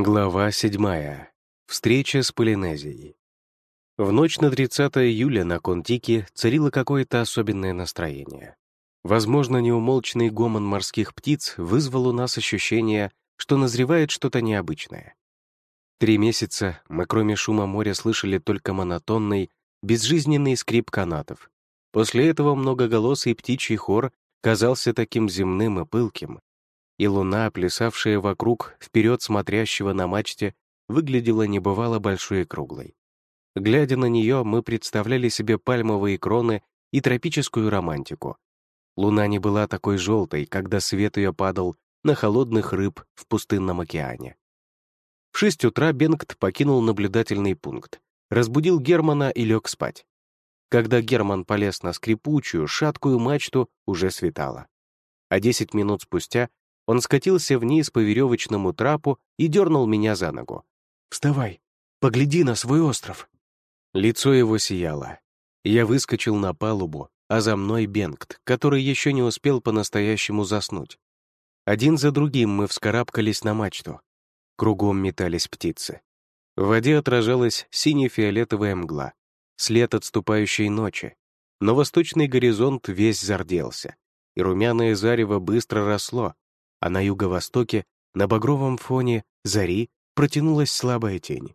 Глава 7. Встреча с Полинезией. В ночь на 30 июля на Контике царило какое-то особенное настроение. Возможно, неумолчный гомон морских птиц вызвал у нас ощущение, что назревает что-то необычное. Три месяца мы, кроме шума моря, слышали только монотонный, безжизненный скрип канатов. После этого многоголосый птичий хор казался таким земным и пылким, и луна, плясавшая вокруг вперед смотрящего на мачте, выглядела небывало большой и круглой. Глядя на нее, мы представляли себе пальмовые кроны и тропическую романтику. Луна не была такой желтой, когда свет ее падал на холодных рыб в пустынном океане. В шесть утра Бенгт покинул наблюдательный пункт, разбудил Германа и лег спать. Когда Герман полез на скрипучую, шаткую мачту, уже светало. А десять минут спустя он скатился вниз по веревочному трапу и дернул меня за ногу. «Вставай, погляди на свой остров». Лицо его сияло. Я выскочил на палубу, а за мной Бенгт, который еще не успел по-настоящему заснуть. Один за другим мы вскарабкались на мачту. Кругом метались птицы. В воде отражалась сине-фиолетовая мгла, след отступающей ночи. Но восточный горизонт весь зарделся, и румяное зарево быстро росло, а на юго-востоке, на багровом фоне зари, протянулась слабая тень,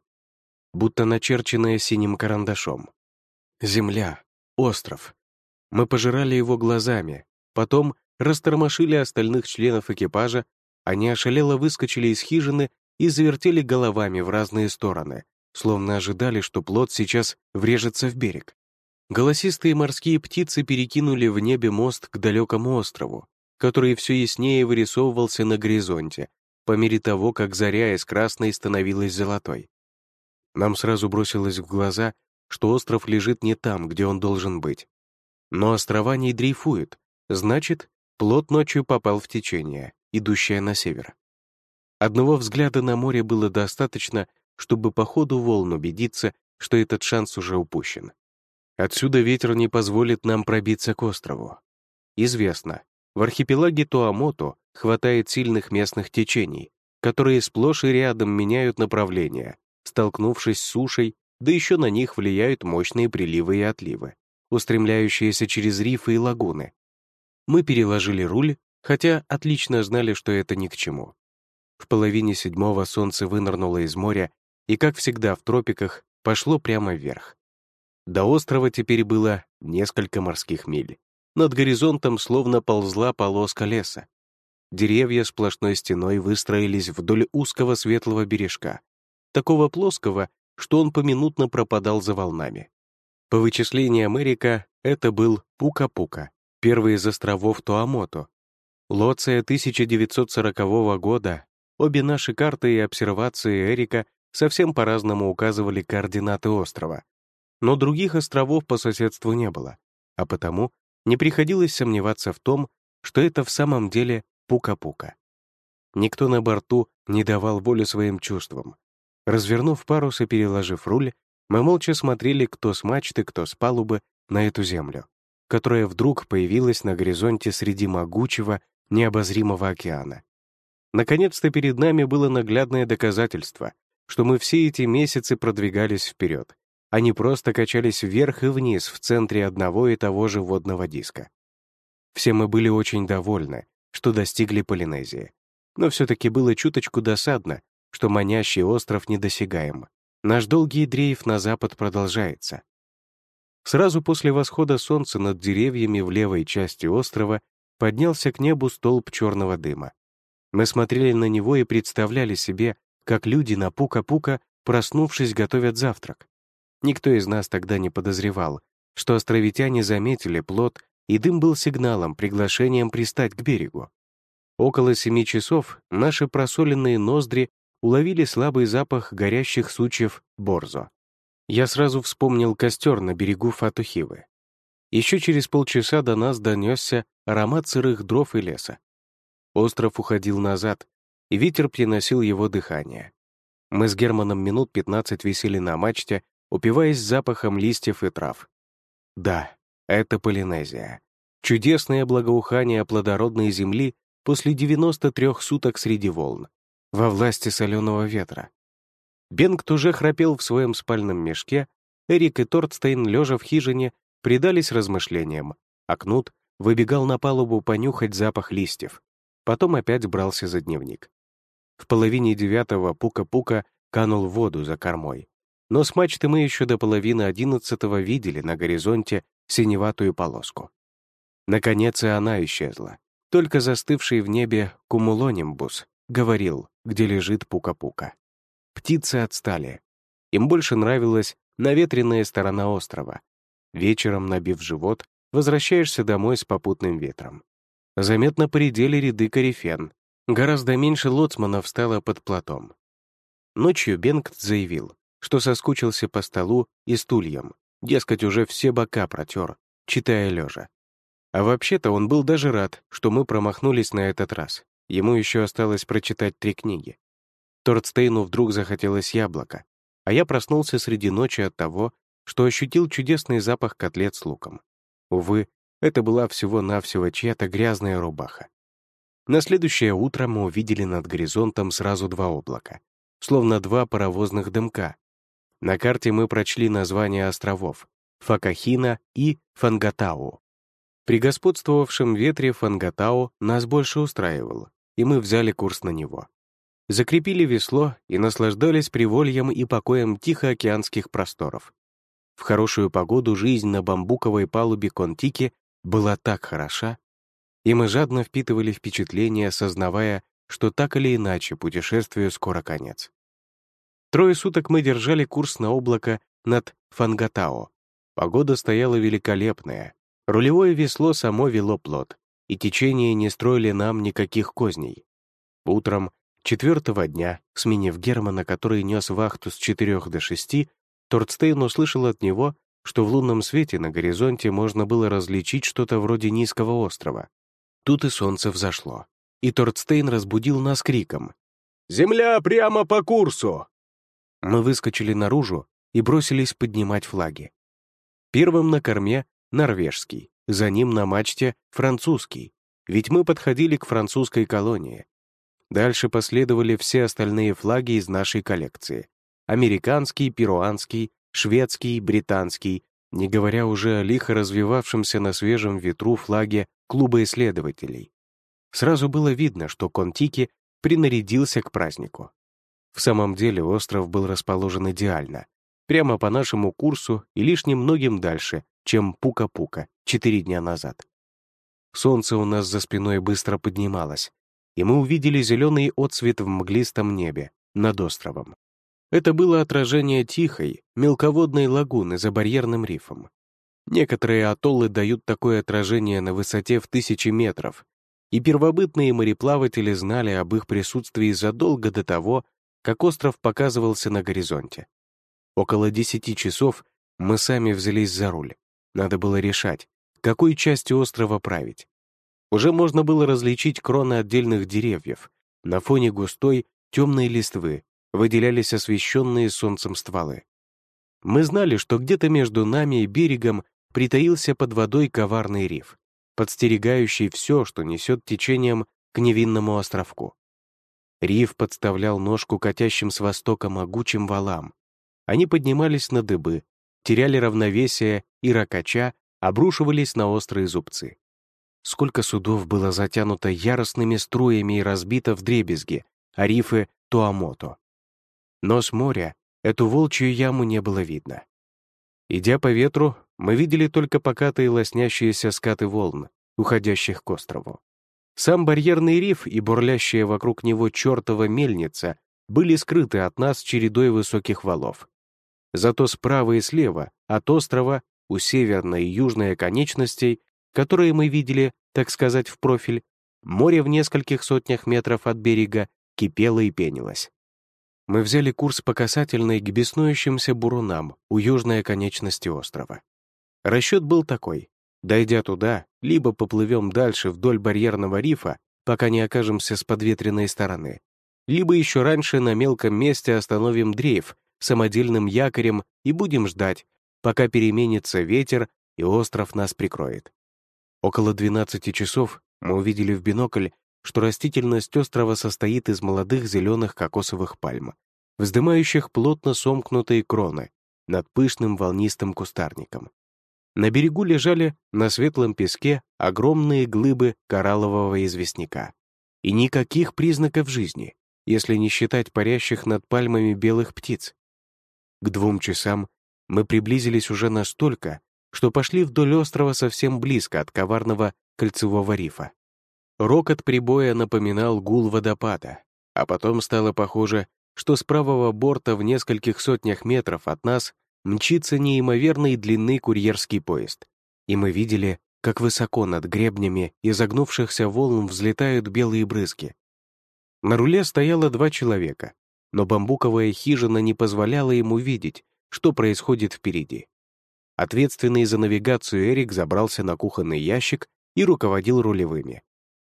будто начерченная синим карандашом. Земля, остров. Мы пожирали его глазами, потом растормошили остальных членов экипажа, они ошалело выскочили из хижины и завертели головами в разные стороны, словно ожидали, что плод сейчас врежется в берег. Голосистые морские птицы перекинули в небе мост к далекому острову, который все яснее вырисовывался на горизонте, по мере того, как заря из красной становилась золотой. Нам сразу бросилось в глаза, что остров лежит не там, где он должен быть. Но острова не дрейфуют, значит, плот ночью попал в течение, идущее на север. Одного взгляда на море было достаточно, чтобы по ходу волн убедиться, что этот шанс уже упущен. Отсюда ветер не позволит нам пробиться к острову. Известно, в архипелаге Туамоту хватает сильных местных течений, которые сплошь и рядом меняют направление, столкнувшись с сушей, да еще на них влияют мощные приливы и отливы, устремляющиеся через рифы и лагуны. Мы переложили руль, хотя отлично знали, что это ни к чему. В половине седьмого солнце вынырнуло из моря и, как всегда в тропиках, пошло прямо вверх. До острова теперь было несколько морских миль. Над горизонтом словно ползла полоска леса. Деревья сплошной стеной выстроились вдоль узкого светлого бережка, такого плоского, что он поминутно пропадал за волнами. По вычислениям Эрика, это был Пука-Пука, первый из островов Туамото. Лоция 1940 года, обе наши карты и обсервации Эрика совсем по-разному указывали координаты острова. Но других островов по соседству не было, а потому не приходилось сомневаться в том, что это в самом деле пука-пука. Никто на борту не давал воли своим чувствам. Развернув парус и переложив руль, мы молча смотрели кто с мачты, кто с палубы на эту землю, которая вдруг появилась на горизонте среди могучего, необозримого океана. Наконец-то перед нами было наглядное доказательство, что мы все эти месяцы продвигались вперед, они просто качались вверх и вниз в центре одного и того же водного диска. Все мы были очень довольны, что достигли Полинезии. Но все-таки было чуточку досадно, что манящий остров недосягаем. Наш долгий дрейф на запад продолжается. Сразу после восхода солнца над деревьями в левой части острова поднялся к небу столб черного дыма. Мы смотрели на него и представляли себе, как люди на пука-пука, проснувшись, готовят завтрак. Никто из нас тогда не подозревал, что островитяне заметили плод, и дым был сигналом, приглашением пристать к берегу. Около семи часов наши просоленные ноздри уловили слабый запах горящих сучьев борзо. Я сразу вспомнил костер на берегу Фатухивы. Еще через полчаса до нас донесся аромат сырых дров и леса. Остров уходил назад, и ветер приносил его дыхание. Мы с Германом минут 15 висели на мачте, упиваясь запахом листьев и трав. Да, это Полинезия. Чудесное благоухание плодородной земли после 93 суток среди волн. во власти соленого ветра. Бенгт уже храпел в своем спальном мешке, Эрик и Тортстейн, лежа в хижине, предались размышлениям, а Кнут выбегал на палубу понюхать запах листьев, потом опять брался за дневник. В половине девятого Пука-Пука канул в воду за кормой. Но с мачты мы еще до половины одиннадцатого видели на горизонте синеватую полоску. Наконец и она исчезла. Только застывший в небе кумулонимбус говорил, где лежит Пука-Пука. Птицы отстали. Им больше нравилась наветренная сторона острова. Вечером, набив живот, возвращаешься домой с попутным ветром. Заметно поредели ряды корифен. Гораздо меньше лоцманов стало под платом. Ночью Бенгт заявил, что соскучился по столу и стульям, дескать, уже все бока протер, читая лежа. А вообще-то он был даже рад, что мы промахнулись на этот раз. Ему еще осталось прочитать три книги. Тортстейну вдруг захотелось яблоко, а я проснулся среди ночи от того, что ощутил чудесный запах котлет с луком. Увы, это была всего-навсего чья-то грязная рубаха. На следующее утро мы увидели над горизонтом сразу два облака, словно два паровозных дымка. На карте мы прочли названия островов — Факахина и Фангатау. При господствовавшем ветре Фангатау нас больше устраивал, и мы взяли курс на него закрепили весло и наслаждались привольем и покоем тихоокеанских просторов. В хорошую погоду жизнь на бамбуковой палубе Контики была так хороша, и мы жадно впитывали впечатления, осознавая, что так или иначе путешествию скоро конец. Трое суток мы держали курс на облако над Фангатао. Погода стояла великолепная, рулевое весло само вело плот, и течение не строили нам никаких козней. Утром Четвертого дня, сменив Германа, который нес вахту с четырех до шести, Тортстейн услышал от него, что в лунном свете на горизонте можно было различить что-то вроде низкого острова. Тут и солнце взошло, и Тортстейн разбудил нас криком «Земля прямо по курсу!» Мы выскочили наружу и бросились поднимать флаги. Первым на корме — норвежский, за ним на мачте — французский, ведь мы подходили к французской колонии. Дальше последовали все остальные флаги из нашей коллекции. Американский, перуанский, шведский, британский, не говоря уже о лихо развивавшемся на свежем ветру флаге клуба исследователей. Сразу было видно, что Контики принарядился к празднику. В самом деле остров был расположен идеально, прямо по нашему курсу и лишь немногим дальше, чем Пука-Пука четыре дня назад. Солнце у нас за спиной быстро поднималось, и мы увидели зеленый отсвет в мглистом небе над островом. Это было отражение тихой, мелководной лагуны за барьерным рифом. Некоторые атоллы дают такое отражение на высоте в тысячи метров, и первобытные мореплаватели знали об их присутствии задолго до того, как остров показывался на горизонте. Около десяти часов мы сами взялись за руль. Надо было решать, какой частью острова править уже можно было различить кроны отдельных деревьев. На фоне густой, темной листвы выделялись освещенные солнцем стволы. Мы знали, что где-то между нами и берегом притаился под водой коварный риф, подстерегающий все, что несет течением к невинному островку. Риф подставлял ножку катящим с востока могучим валам. Они поднимались на дыбы, теряли равновесие и, ракача, обрушивались на острые зубцы. Сколько судов было затянуто яростными струями и разбито в дребезги, а рифы — Туамото. Но с моря эту волчью яму не было видно. Идя по ветру, мы видели только покатые лоснящиеся скаты волн, уходящих к острову. Сам барьерный риф и бурлящая вокруг него чертова мельница были скрыты от нас чередой высоких валов. Зато справа и слева, от острова, у северной и южной оконечностей, которые мы видели, так сказать, в профиль, море в нескольких сотнях метров от берега кипело и пенилось. Мы взяли курс по касательной к беснующимся бурунам у южной оконечности острова. Расчет был такой. Дойдя туда, либо поплывем дальше вдоль барьерного рифа, пока не окажемся с подветренной стороны, либо еще раньше на мелком месте остановим дрейф самодельным якорем и будем ждать, пока переменится ветер и остров нас прикроет. Около 12 часов мы увидели в бинокль что растительность острова состоит из молодых зеленых кокосовых пальм, вздымающих плотно сомкнутые кроны над пышным волнистым кустарником. На берегу лежали на светлом песке огромные глыбы кораллового известняка. И никаких признаков жизни, если не считать парящих над пальмами белых птиц. К двум часам мы приблизились уже настолько, что пошли вдоль острова совсем близко от коварного кольцевого рифа. Рокот прибоя напоминал гул водопада, а потом стало похоже, что с правого борта в нескольких сотнях метров от нас мчится неимоверной длины курьерский поезд, и мы видели, как высоко над гребнями изогнувшихся волн взлетают белые брызги. На руле стояло два человека, но бамбуковая хижина не позволяла ему видеть, что происходит впереди. Ответственный за навигацию Эрик забрался на кухонный ящик и руководил рулевыми.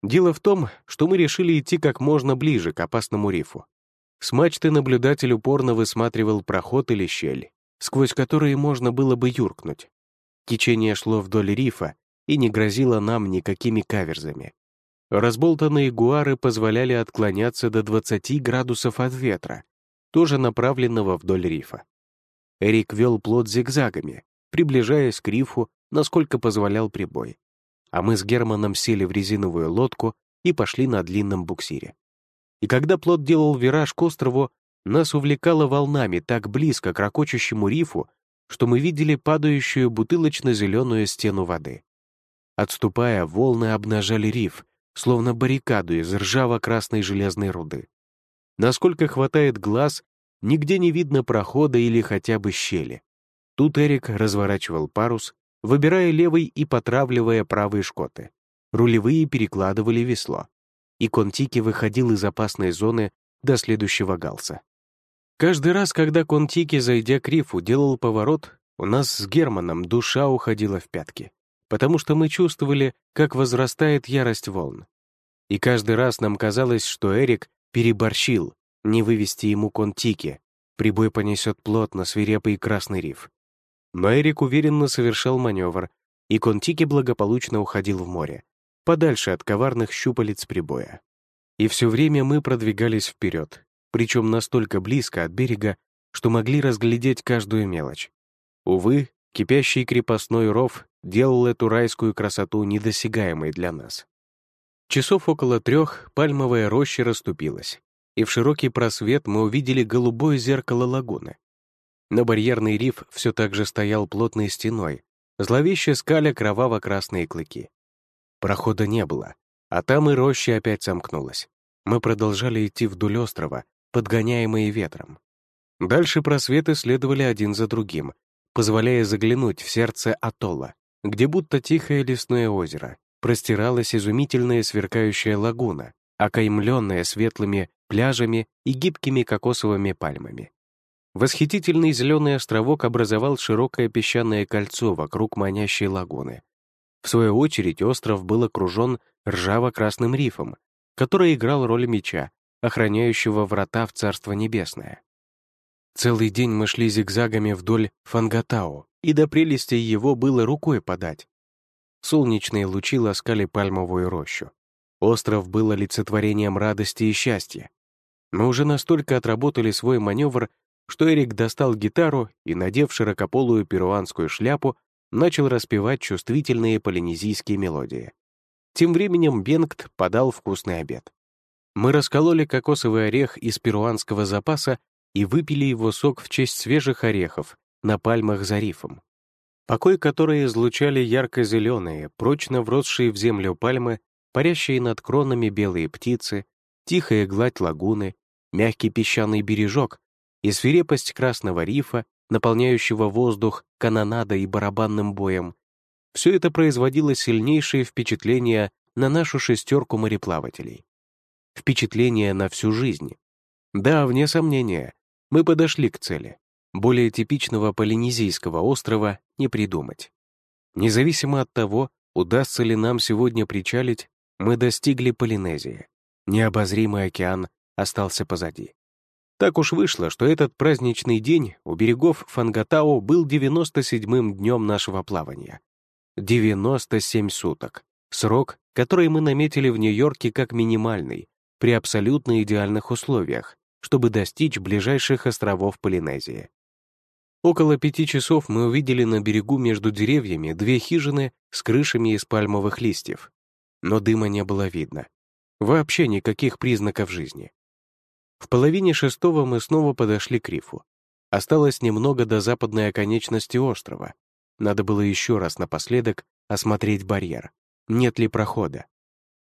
Дело в том, что мы решили идти как можно ближе к опасному рифу. С мачты наблюдатель упорно высматривал проход или щель, сквозь которые можно было бы юркнуть. Течение шло вдоль рифа и не грозило нам никакими каверзами. Разболтанные гуары позволяли отклоняться до 20 градусов от ветра, тоже направленного вдоль рифа. Эрик вел плод зигзагами, приближаясь к рифу, насколько позволял прибой. А мы с Германом сели в резиновую лодку и пошли на длинном буксире. И когда плод делал вираж к острову, нас увлекало волнами так близко к ракочущему рифу, что мы видели падающую бутылочно-зеленую стену воды. Отступая, волны обнажали риф, словно баррикаду из ржаво-красной железной руды. Насколько хватает глаз, нигде не видно прохода или хотя бы щели. Тут Эрик разворачивал парус, выбирая левый и потравливая правые шкоты. Рулевые перекладывали весло. И Контики выходил из опасной зоны до следующего галса. Каждый раз, когда Контики, зайдя к рифу, делал поворот, у нас с Германом душа уходила в пятки, потому что мы чувствовали, как возрастает ярость волн. И каждый раз нам казалось, что Эрик переборщил, не вывести ему Контики, прибой понесет плотно свирепый красный риф. Но Эрик уверенно совершал маневр, и Контики благополучно уходил в море, подальше от коварных щупалец прибоя. И все время мы продвигались вперед, причем настолько близко от берега, что могли разглядеть каждую мелочь. Увы, кипящий крепостной ров делал эту райскую красоту недосягаемой для нас. Часов около трех пальмовая роща расступилась, и в широкий просвет мы увидели голубое зеркало лагуны, но барьерный риф все так же стоял плотной стеной, зловеще скаля кроваво-красные клыки. Прохода не было, а там и роща опять сомкнулась. Мы продолжали идти вдоль острова, подгоняемые ветром. Дальше просветы следовали один за другим, позволяя заглянуть в сердце атолла, где будто тихое лесное озеро, простиралась изумительная сверкающая лагуна, окаймленная светлыми пляжами и гибкими кокосовыми пальмами. Восхитительный зеленый островок образовал широкое песчаное кольцо вокруг манящей лагуны. В свою очередь остров был окружен ржаво-красным рифом, который играл роль меча, охраняющего врата в Царство Небесное. Целый день мы шли зигзагами вдоль Фангатао, и до прелести его было рукой подать. Солнечные лучи ласкали пальмовую рощу. Остров был олицетворением радости и счастья. Мы уже настолько отработали свой маневр, что Эрик достал гитару и, надев широкополую перуанскую шляпу, начал распевать чувствительные полинезийские мелодии. Тем временем Бенгт подал вкусный обед. Мы раскололи кокосовый орех из перуанского запаса и выпили его сок в честь свежих орехов на пальмах за рифом. Покой, который излучали ярко-зеленые, прочно вросшие в землю пальмы, парящие над кронами белые птицы, тихая гладь лагуны, мягкий песчаный бережок, и свирепость Красного рифа, наполняющего воздух канонадой и барабанным боем, все это производило сильнейшее впечатление на нашу шестерку мореплавателей. Впечатление на всю жизнь. Да, вне сомнения, мы подошли к цели. Более типичного полинезийского острова не придумать. Независимо от того, удастся ли нам сегодня причалить, мы достигли Полинезии. Необозримый океан остался позади. Так уж вышло, что этот праздничный день у берегов Фангатао был 97-м днем нашего плавания. 97 суток. Срок, который мы наметили в Нью-Йорке как минимальный, при абсолютно идеальных условиях, чтобы достичь ближайших островов Полинезии. Около пяти часов мы увидели на берегу между деревьями две хижины с крышами из пальмовых листьев. Но дыма не было видно. Вообще никаких признаков жизни. В половине шестого мы снова подошли к рифу. Осталось немного до западной оконечности острова. Надо было еще раз напоследок осмотреть барьер. Нет ли прохода?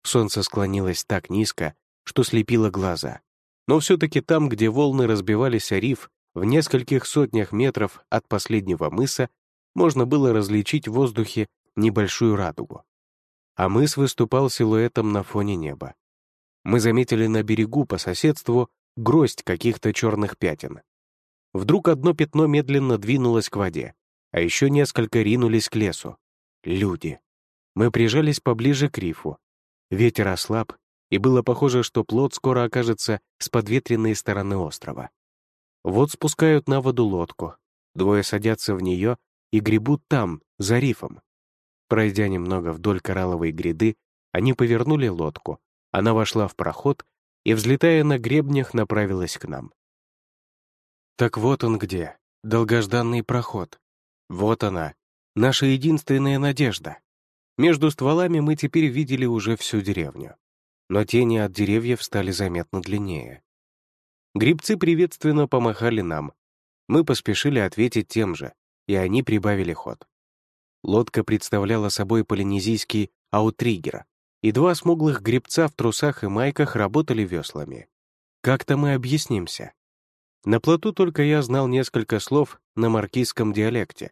Солнце склонилось так низко, что слепило глаза. Но все-таки там, где волны разбивались о риф, в нескольких сотнях метров от последнего мыса, можно было различить в воздухе небольшую радугу. А мыс выступал силуэтом на фоне неба. Мы заметили на берегу по соседству гроздь каких-то черных пятен. Вдруг одно пятно медленно двинулось к воде, а еще несколько ринулись к лесу. Люди. Мы прижались поближе к рифу. Ветер ослаб, и было похоже, что плот скоро окажется с подветренной стороны острова. Вот спускают на воду лодку, двое садятся в нее и гребут там, за рифом. Пройдя немного вдоль коралловой гряды, они повернули лодку, она вошла в проход и, взлетая на гребнях, направилась к нам. Так вот он где, долгожданный проход. Вот она, наша единственная надежда. Между стволами мы теперь видели уже всю деревню. Но тени от деревьев стали заметно длиннее. Грибцы приветственно помахали нам. Мы поспешили ответить тем же, и они прибавили ход. Лодка представляла собой полинезийский аутригер, и два смуглых гребца в трусах и майках работали веслами. Как-то мы объяснимся. На плоту только я знал несколько слов на маркизском диалекте.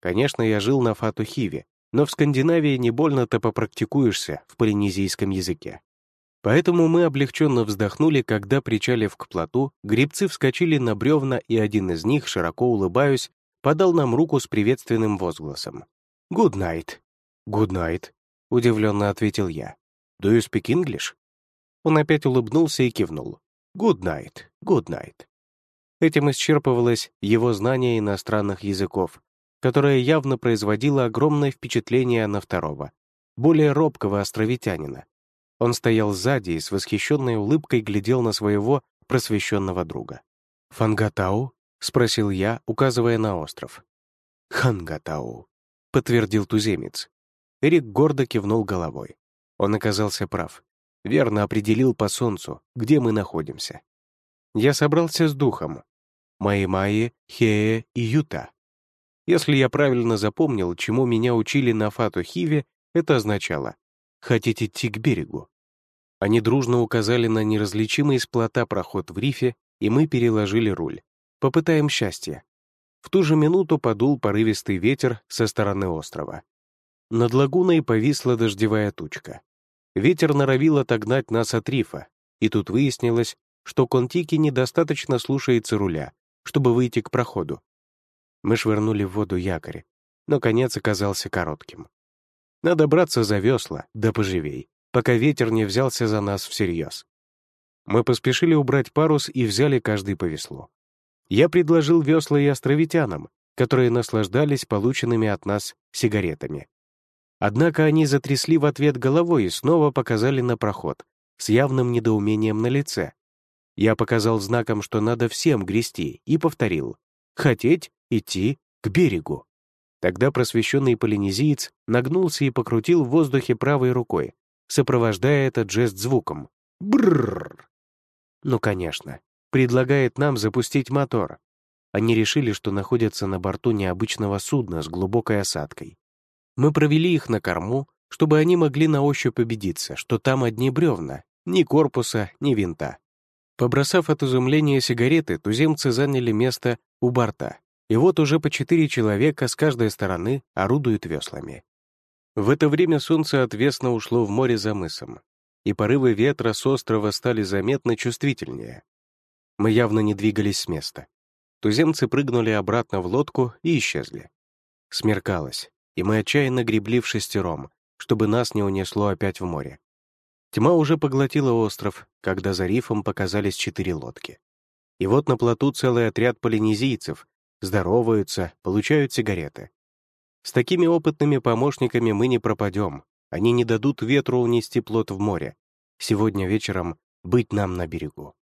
Конечно, я жил на Фатухиве, но в Скандинавии не больно-то попрактикуешься в полинезийском языке. Поэтому мы облегченно вздохнули, когда, причалив к плоту, грибцы вскочили на бревна, и один из них, широко улыбаясь, подал нам руку с приветственным возгласом. «Good night». «Good night», — удивленно ответил я. «Do you speak English?» Он опять улыбнулся и кивнул. «Good night, good night». Этим исчерпывалось его знание иностранных языков, которое явно производило огромное впечатление на второго, более робкого островитянина. Он стоял сзади и с восхищенной улыбкой глядел на своего просвещенного друга. «Фангатау?» — спросил я, указывая на остров. «Хангатау», — подтвердил туземец. Эрик гордо кивнул головой. Он оказался прав. Верно определил по солнцу, где мы находимся. Я собрался с духом. Майи-Майи, Хея и Юта. Если я правильно запомнил, чему меня учили на Фату-Хиве, это означало «хотите идти к берегу». Они дружно указали на неразличимый из плота проход в рифе, и мы переложили руль. Попытаем счастье. В ту же минуту подул порывистый ветер со стороны острова. Над лагуной повисла дождевая тучка. Ветер норовил отогнать нас от рифа, и тут выяснилось, что Контики недостаточно слушается руля, чтобы выйти к проходу. Мы швырнули в воду якорь, но конец оказался коротким. Надо браться за весла, да поживей, пока ветер не взялся за нас всерьез. Мы поспешили убрать парус и взяли каждый по веслу. Я предложил весла и островитянам, которые наслаждались полученными от нас сигаретами. Однако они затрясли в ответ головой и снова показали на проход, с явным недоумением на лице, я показал знаком, что надо всем грести, и повторил «хотеть идти к берегу». Тогда просвещенный полинезиец нагнулся и покрутил в воздухе правой рукой, сопровождая этот жест звуком «брррр». Ну, конечно, предлагает нам запустить мотор. Они решили, что находятся на борту необычного судна с глубокой осадкой. Мы провели их на корму, чтобы они могли на ощупь убедиться, что там одни бревна, ни корпуса, ни винта. Побросав от изумления сигареты, туземцы заняли место у борта, и вот уже по четыре человека с каждой стороны орудуют веслами. В это время солнце отвесно ушло в море за мысом, и порывы ветра с острова стали заметно чувствительнее. Мы явно не двигались с места. Туземцы прыгнули обратно в лодку и исчезли. Смеркалось, и мы отчаянно гребли в шестером, чтобы нас не унесло опять в море. Тьма уже поглотила остров, когда за рифом показались четыре лодки. И вот на плоту целый отряд полинезийцев здороваются, получают сигареты. С такими опытными помощниками мы не пропадем, Они не дадут ветру унести плот в море. Сегодня вечером быть нам на берегу.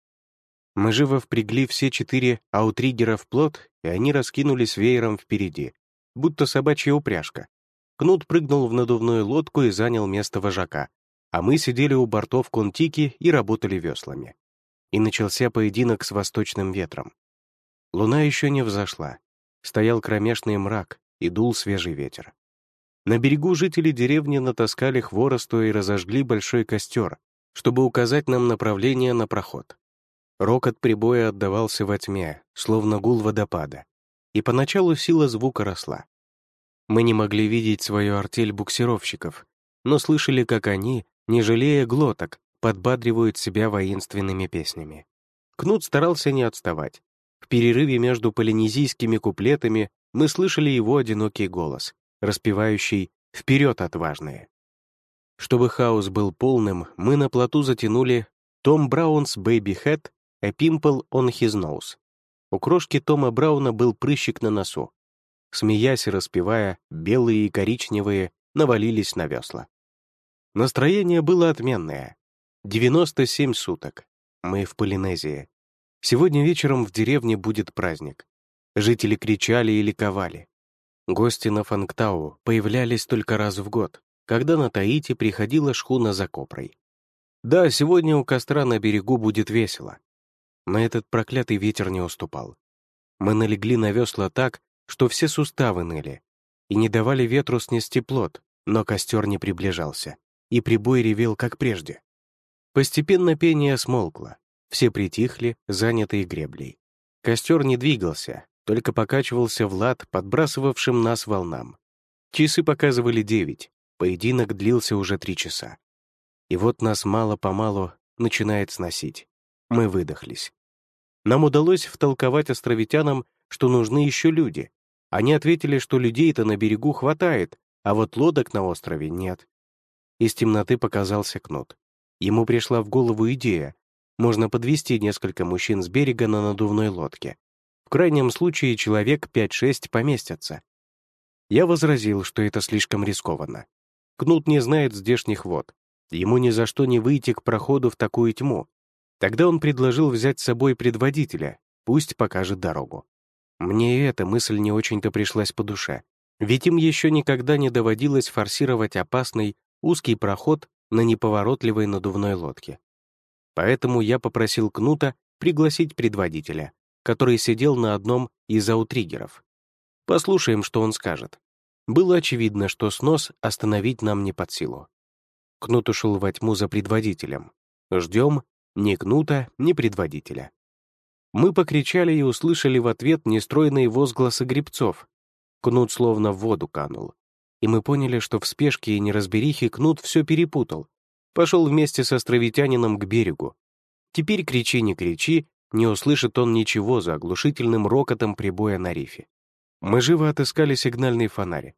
Мы живо впрягли все четыре аутриггера в плот, и они раскинулись веером впереди, будто собачья упряжка. Кнут прыгнул в надувную лодку и занял место вожака, а мы сидели у бортов контики и работали веслами. И начался поединок с восточным ветром. Луна еще не взошла. Стоял кромешный мрак и дул свежий ветер. На берегу жители деревни натаскали хворосту и разожгли большой костер, чтобы указать нам направление на проход. Рокот прибоя отдавался во тьме, словно гул водопада, и поначалу сила звука росла. Мы не могли видеть свою артель буксировщиков, но слышали, как они, не жалея глоток, подбадривают себя воинственными песнями. Кнут старался не отставать. В перерыве между полинезийскими куплетами мы слышали его одинокий голос, распевающий «Вперед, отважные!». Чтобы хаос был полным, мы на плоту затянули «Том Браунс Baby Head, A Pimple on His Nose». У крошки Тома Брауна был прыщик на носу. Смеясь и распевая, белые и коричневые навалились на весла. Настроение было отменное. 97 суток. Мы в Полинезии. Сегодня вечером в деревне будет праздник. Жители кричали и ликовали. Гости на Фангтау появлялись только раз в год, когда на Таити приходила шхуна за копрой. Да, сегодня у костра на берегу будет весело. Но этот проклятый ветер не уступал. Мы налегли на весла так, что все суставы ныли, и не давали ветру снести плод, но костер не приближался, и прибой ревел, как прежде. Постепенно пение смолкло, все притихли, занятые греблей. Костер не двигался, только покачивался в лад, подбрасывавшим нас волнам. Часы показывали девять, поединок длился уже три часа. И вот нас мало-помалу начинает сносить. Мы выдохлись. Нам удалось втолковать островитянам, что нужны еще люди. Они ответили, что людей-то на берегу хватает, а вот лодок на острове нет. Из темноты показался Кнут. Ему пришла в голову идея. Можно подвести несколько мужчин с берега на надувной лодке крайнем случае человек 5-6 поместятся. Я возразил, что это слишком рискованно. Кнут не знает здешних вод. Ему ни за что не выйти к проходу в такую тьму. Тогда он предложил взять с собой предводителя, пусть покажет дорогу. Мне и эта мысль не очень-то пришлась по душе, ведь им еще никогда не доводилось форсировать опасный, узкий проход на неповоротливой надувной лодке. Поэтому я попросил Кнута пригласить предводителя который сидел на одном из аутриггеров. Послушаем, что он скажет. Было очевидно, что снос остановить нам не под силу. Кнут ушел во тьму за предводителем. Ждем ни Кнута, ни предводителя. Мы покричали и услышали в ответ нестройные возгласы грибцов. Кнут словно в воду канул. И мы поняли, что в спешке и неразберихе Кнут все перепутал. Пошел вместе с островитянином к берегу. Теперь кричи, не кричи, не услышит он ничего за оглушительным рокотом прибоя на рифе. Мы живо отыскали сигнальный фонарь.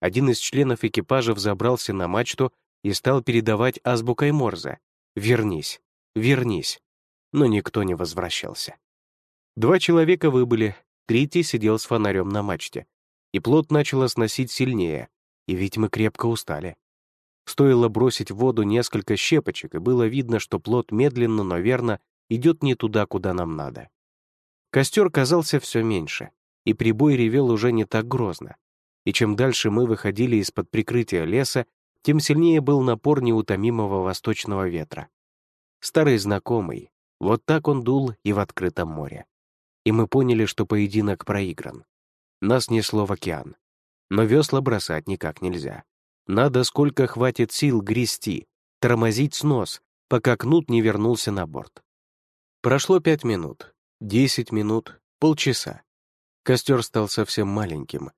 Один из членов экипажа взобрался на мачту и стал передавать азбукой Морзе «Вернись, вернись», но никто не возвращался. Два человека выбыли, третий сидел с фонарем на мачте, и плот начало сносить сильнее, и ведь мы крепко устали. Стоило бросить в воду несколько щепочек, и было видно, что плот медленно, но верно идет не туда, куда нам надо. Костер казался все меньше, и прибой ревел уже не так грозно. И чем дальше мы выходили из-под прикрытия леса, тем сильнее был напор неутомимого восточного ветра. Старый знакомый, вот так он дул и в открытом море. И мы поняли, что поединок проигран. Нас несло в океан. Но весла бросать никак нельзя. Надо, сколько хватит сил, грести, тормозить снос, пока кнут не вернулся на борт. Прошло пять минут, десять минут, полчаса. Костер стал совсем маленьким.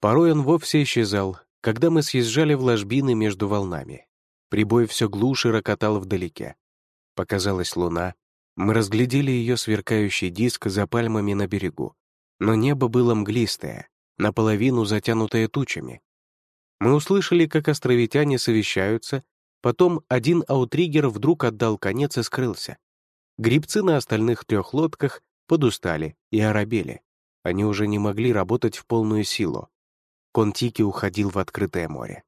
Порой он вовсе исчезал, когда мы съезжали в ложбины между волнами. Прибой все глуше рокотал вдалеке. Показалась луна. Мы разглядели ее сверкающий диск за пальмами на берегу. Но небо было мглистое, наполовину затянутое тучами. Мы услышали, как островитяне совещаются, потом один аутригер вдруг отдал конец и скрылся. Грибцы на остальных трех лодках подустали и оробели. Они уже не могли работать в полную силу. Контики уходил в открытое море.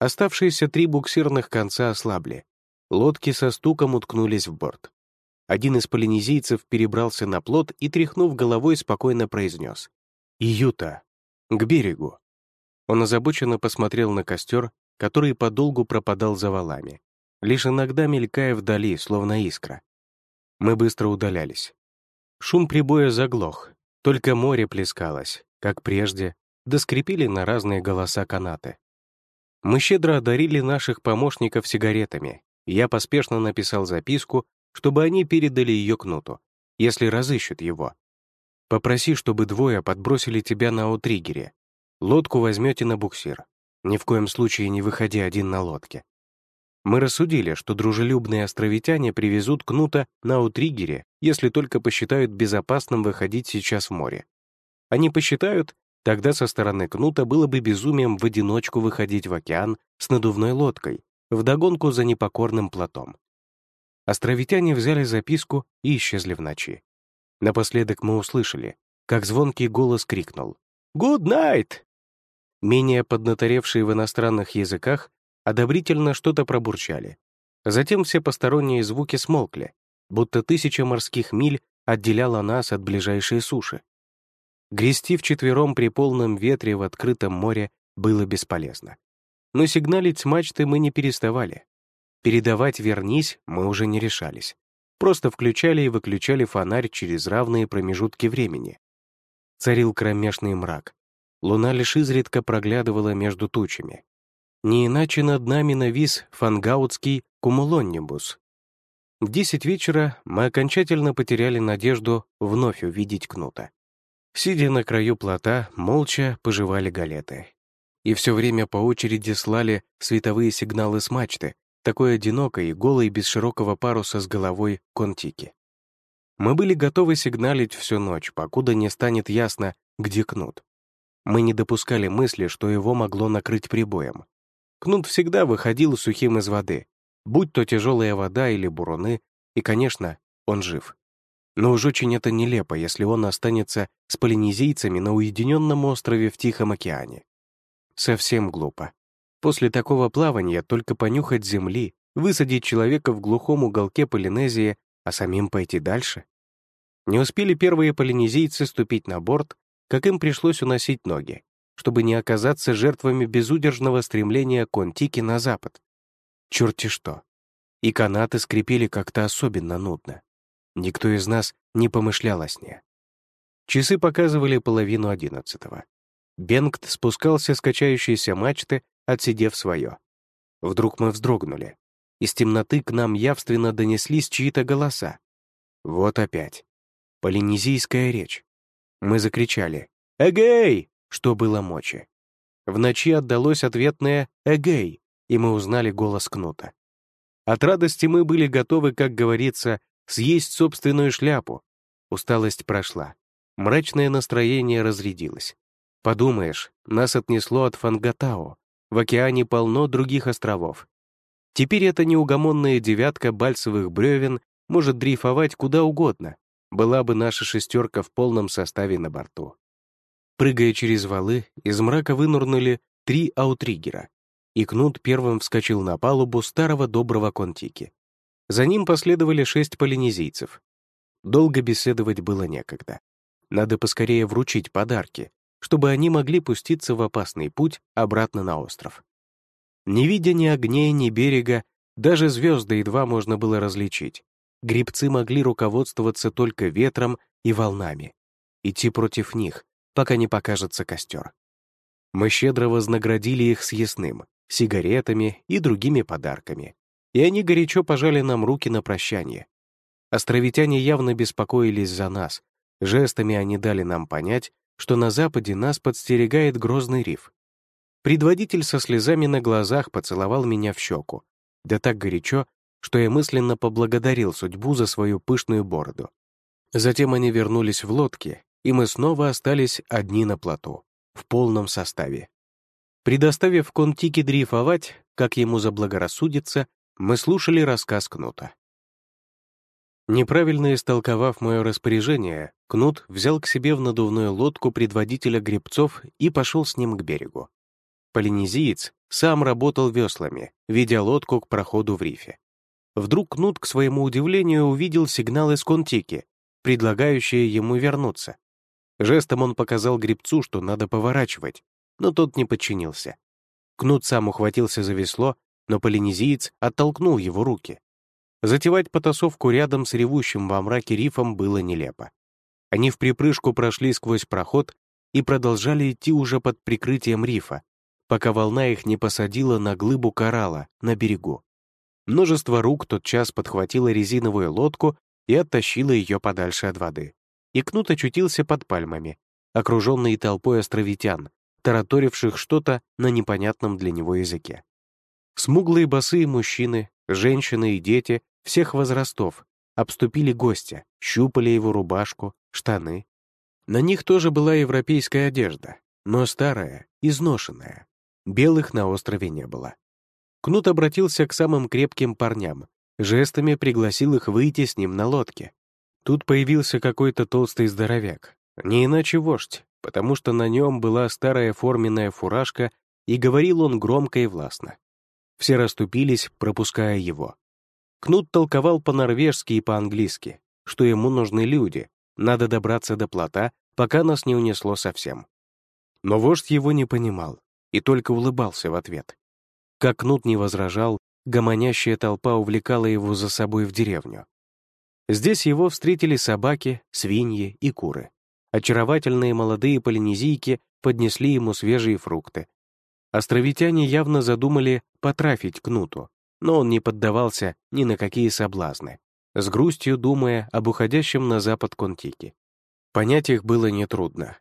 Оставшиеся три буксирных конца ослабли. Лодки со стуком уткнулись в борт. Один из полинезийцев перебрался на плот и, тряхнув головой, спокойно произнес. «Июта! К берегу!» Он озабоченно посмотрел на костер, который подолгу пропадал за валами, лишь иногда мелькая вдали, словно искра. Мы быстро удалялись. Шум прибоя заглох, только море плескалось, как прежде, да скрипели на разные голоса канаты. Мы щедро одарили наших помощников сигаретами, я поспешно написал записку, чтобы они передали ее Кнуту, если разыщут его. Попроси, чтобы двое подбросили тебя на аутригере. Лодку возьмете на буксир. Ни в коем случае не выходи один на лодке. Мы рассудили, что дружелюбные островитяне привезут Кнута на аутригере, если только посчитают безопасным выходить сейчас в море. Они посчитают, тогда со стороны Кнута было бы безумием в одиночку выходить в океан с надувной лодкой, вдогонку за непокорным плотом. Островитяне взяли записку и исчезли в ночи. Напоследок мы услышали, как звонкий голос крикнул «Good night!». Менее поднаторевшие в иностранных языках одобрительно что-то пробурчали. Затем все посторонние звуки смолкли, будто тысяча морских миль отделяла нас от ближайшей суши. Грести вчетвером при полном ветре в открытом море было бесполезно. Но сигналить с мачты мы не переставали. Передавать «вернись» мы уже не решались. Просто включали и выключали фонарь через равные промежутки времени. Царил кромешный мрак. Луна лишь изредка проглядывала между тучами. Не иначе над нами навис фангаутский кумулоннибус. В десять вечера мы окончательно потеряли надежду вновь увидеть Кнута. Сидя на краю плота, молча пожевали галеты. И все время по очереди слали световые сигналы с мачты, такой одинокой голой без широкого паруса с головой контики. Мы были готовы сигналить всю ночь, покуда не станет ясно, где Кнут. Мы не допускали мысли, что его могло накрыть прибоем. Кнут всегда выходил сухим из воды, будь то тяжелая вода или буруны, и, конечно, он жив. Но уж очень это нелепо, если он останется с полинезийцами на уединенном острове в Тихом океане. Совсем глупо. После такого плавания только понюхать земли, высадить человека в глухом уголке Полинезии, а самим пойти дальше. Не успели первые полинезийцы ступить на борт, как им пришлось уносить ноги чтобы не оказаться жертвами безудержного стремления Контики на запад. Черти что. И канаты скрипели как-то особенно нудно. Никто из нас не помышлял о сне. Часы показывали половину одиннадцатого. Бенгт спускался с качающейся мачты, отсидев свое. Вдруг мы вздрогнули. Из темноты к нам явственно донеслись чьи-то голоса. Вот опять. Полинезийская речь. Мы закричали «Эгей!» Что было мочи. В ночи отдалось ответное «эгей», и мы узнали голос Кнута. От радости мы были готовы, как говорится, съесть собственную шляпу. Усталость прошла. Мрачное настроение разрядилось. Подумаешь, нас отнесло от Фангатао. В океане полно других островов. Теперь эта неугомонная девятка бальсовых бревен может дрейфовать куда угодно. Была бы наша шестерка в полном составе на борту. Прыгая через валы, из мрака вынурнули три аутригера, и Кнут первым вскочил на палубу старого доброго контики. За ним последовали шесть полинезийцев. Долго беседовать было некогда. Надо поскорее вручить подарки, чтобы они могли пуститься в опасный путь обратно на остров. Не видя ни огней, ни берега, даже звезды едва можно было различить. Грибцы могли руководствоваться только ветром и волнами. Идти против них, пока не покажется костер. Мы щедро вознаградили их съестным, сигаретами и другими подарками, и они горячо пожали нам руки на прощание. Островитяне явно беспокоились за нас, жестами они дали нам понять, что на западе нас подстерегает грозный риф. Предводитель со слезами на глазах поцеловал меня в щеку, да так горячо, что я мысленно поблагодарил судьбу за свою пышную бороду. Затем они вернулись в лодке и мы снова остались одни на плоту, в полном составе. Предоставив Контике дрейфовать, как ему заблагорассудится, мы слушали рассказ Кнута. Неправильно истолковав мое распоряжение, Кнут взял к себе в надувную лодку предводителя гребцов и пошел с ним к берегу. Полинезиец сам работал веслами, ведя лодку к проходу в рифе. Вдруг Кнут, к своему удивлению, увидел сигнал из Контики, предлагающие ему вернуться. Жестом он показал гребцу, что надо поворачивать, но тот не подчинился. Кнут сам ухватился за весло, но полинезиец оттолкнул его руки. Затевать потасовку рядом с ревущим во мраке рифом было нелепо. Они в припрыжку прошли сквозь проход и продолжали идти уже под прикрытием рифа, пока волна их не посадила на глыбу коралла на берегу. Множество рук тотчас подхватило резиновую лодку и оттащило ее подальше от воды. И Кнут очутился под пальмами, окруженный толпой островитян, тараторивших что-то на непонятном для него языке. Смуглые босые мужчины, женщины и дети всех возрастов обступили гостя, щупали его рубашку, штаны. На них тоже была европейская одежда, но старая, изношенная. Белых на острове не было. Кнут обратился к самым крепким парням, жестами пригласил их выйти с ним на лодке. Тут появился какой-то толстый здоровяк, не иначе вождь, потому что на нем была старая форменная фуражка, и говорил он громко и властно. Все расступились, пропуская его. Кнут толковал по-норвежски и по-английски, что ему нужны люди, надо добраться до плота, пока нас не унесло совсем. Но вождь его не понимал и только улыбался в ответ. Как Кнут не возражал, гомонящая толпа увлекала его за собой в деревню. Здесь его встретили собаки, свиньи и куры. Очаровательные молодые полинезийки поднесли ему свежие фрукты. Островитяне явно задумали потрафить Кнуту, но он не поддавался ни на какие соблазны, с грустью думая об уходящем на запад Контики. Понять их было нетрудно.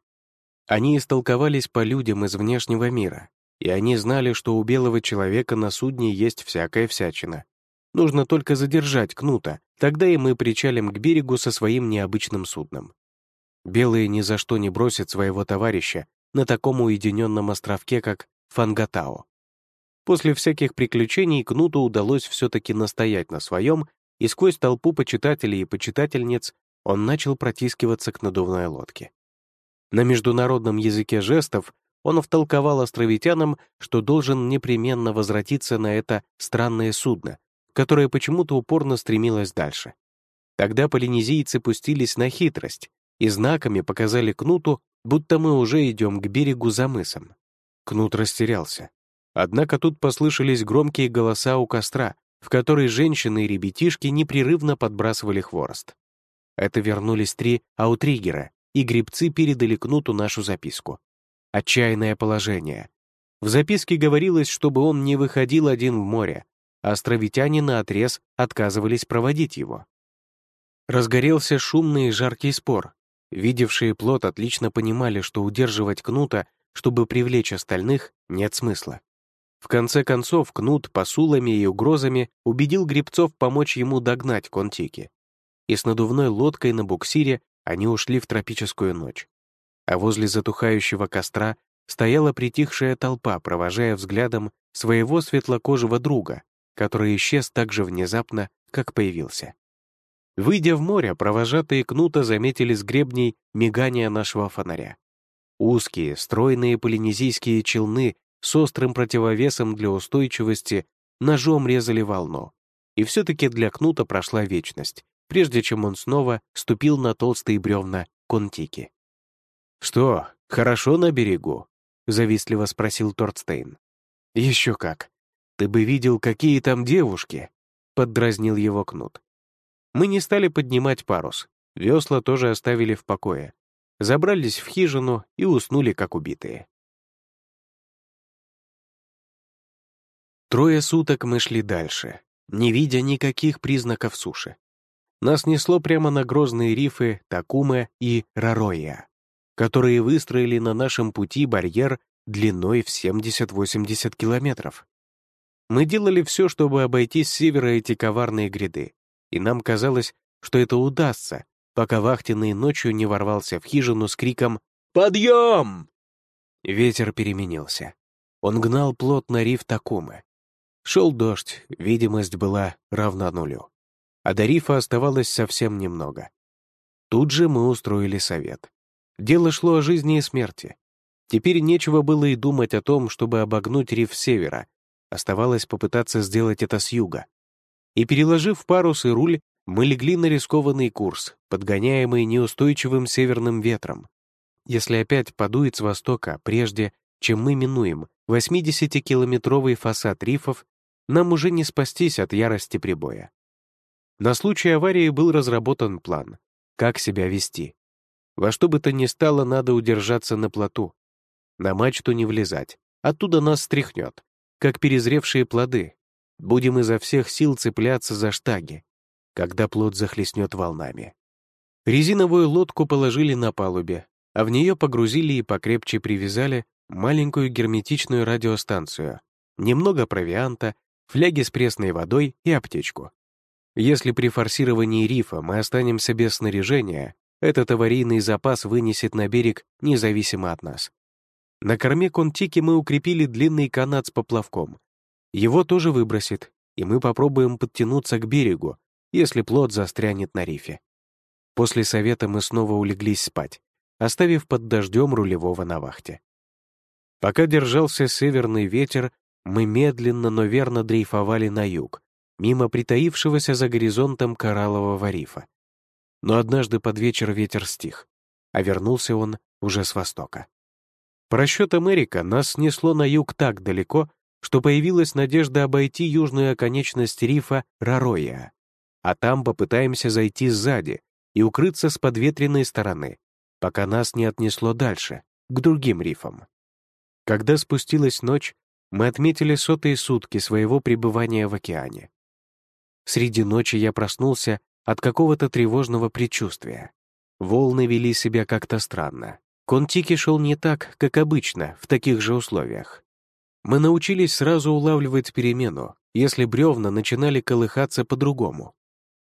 Они истолковались по людям из внешнего мира, и они знали, что у белого человека на судне есть всякая всячина. Нужно только задержать Кнута, тогда и мы причалим к берегу со своим необычным судном. Белые ни за что не бросят своего товарища на таком уединенном островке, как Фангатао. После всяких приключений Кнуту удалось все-таки настоять на своем, и сквозь толпу почитателей и почитательниц он начал протискиваться к надувной лодке. На международном языке жестов он втолковал островитянам, что должен непременно возвратиться на это странное судно, которое почему-то упорно стремилось дальше. Тогда полинезийцы пустились на хитрость и знаками показали Кнуту, будто мы уже идем к берегу за мысом. Кнут растерялся. Однако тут послышались громкие голоса у костра, в который женщины и ребятишки непрерывно подбрасывали хворост. Это вернулись три аутригера, и грибцы передали Кнуту нашу записку. Отчаянное положение. В записке говорилось, чтобы он не выходил один в море, островитяне наотрез отказывались проводить его. Разгорелся шумный и жаркий спор, Видевшие плод отлично понимали, что удерживать Кнута, чтобы привлечь остальных, нет смысла. В конце концов, Кнут посулами и угрозами убедил грибцов помочь ему догнать Контики. И с надувной лодкой на буксире они ушли в тропическую ночь. А возле затухающего костра стояла притихшая толпа, провожая взглядом своего светлокожего друга, который исчез так же внезапно, как появился. Выйдя в море, провожатые кнута заметили с гребней мигание нашего фонаря. Узкие, стройные полинезийские челны с острым противовесом для устойчивости ножом резали волну. И все-таки для кнута прошла вечность, прежде чем он снова ступил на толстые бревна контики. «Что, хорошо на берегу?» — завистливо спросил Тортстейн. «Еще как. Ты бы видел, какие там девушки!» — поддразнил его кнут. Мы не стали поднимать парус, весла тоже оставили в покое. Забрались в хижину и уснули, как убитые. Трое суток мы шли дальше, не видя никаких признаков суши. Нас несло прямо на грозные рифы Такуме и Рароя, которые выстроили на нашем пути барьер длиной в 70-80 километров. Мы делали все, чтобы обойти с севера эти коварные гряды, и нам казалось, что это удастся, пока вахтенный ночью не ворвался в хижину с криком «Подъем!». Ветер переменился. Он гнал плотно риф Такумы. Шел дождь, видимость была равна нулю. А до рифа оставалось совсем немного. Тут же мы устроили совет. Дело шло о жизни и смерти. Теперь нечего было и думать о том, чтобы обогнуть риф севера. Оставалось попытаться сделать это с юга. И переложив парус и руль, мы легли на рискованный курс, подгоняемый неустойчивым северным ветром. Если опять подует с востока, прежде чем мы минуем 80-километровый фасад рифов, нам уже не спастись от ярости прибоя. На случай аварии был разработан план, как себя вести. Во что бы то ни стало, надо удержаться на плоту. На мачту не влезать, оттуда нас стряхнет, как перезревшие плоды. Будем изо всех сил цепляться за штаги, когда плот захлестнет волнами. Резиновую лодку положили на палубе, а в нее погрузили и покрепче привязали маленькую герметичную радиостанцию, немного провианта, фляги с пресной водой и аптечку. Если при форсировании рифа мы останемся без снаряжения, этот аварийный запас вынесет на берег независимо от нас. На корме Контики мы укрепили длинный канат с поплавком. Его тоже выбросит, и мы попробуем подтянуться к берегу, если плод застрянет на рифе. После совета мы снова улеглись спать, оставив под дождем рулевого на вахте. Пока держался северный ветер, мы медленно, но верно дрейфовали на юг, мимо притаившегося за горизонтом кораллового рифа. Но однажды под вечер ветер стих, а вернулся он уже с востока. По расчетам Эрика, нас снесло на юг так далеко, что появилась надежда обойти южную оконечность рифа Рароя, а там попытаемся зайти сзади и укрыться с подветренной стороны, пока нас не отнесло дальше, к другим рифам. Когда спустилась ночь, мы отметили сотые сутки своего пребывания в океане. Среди ночи я проснулся от какого-то тревожного предчувствия. Волны вели себя как-то странно. Контики шел не так, как обычно, в таких же условиях. Мы научились сразу улавливать перемену, если бревна начинали колыхаться по-другому.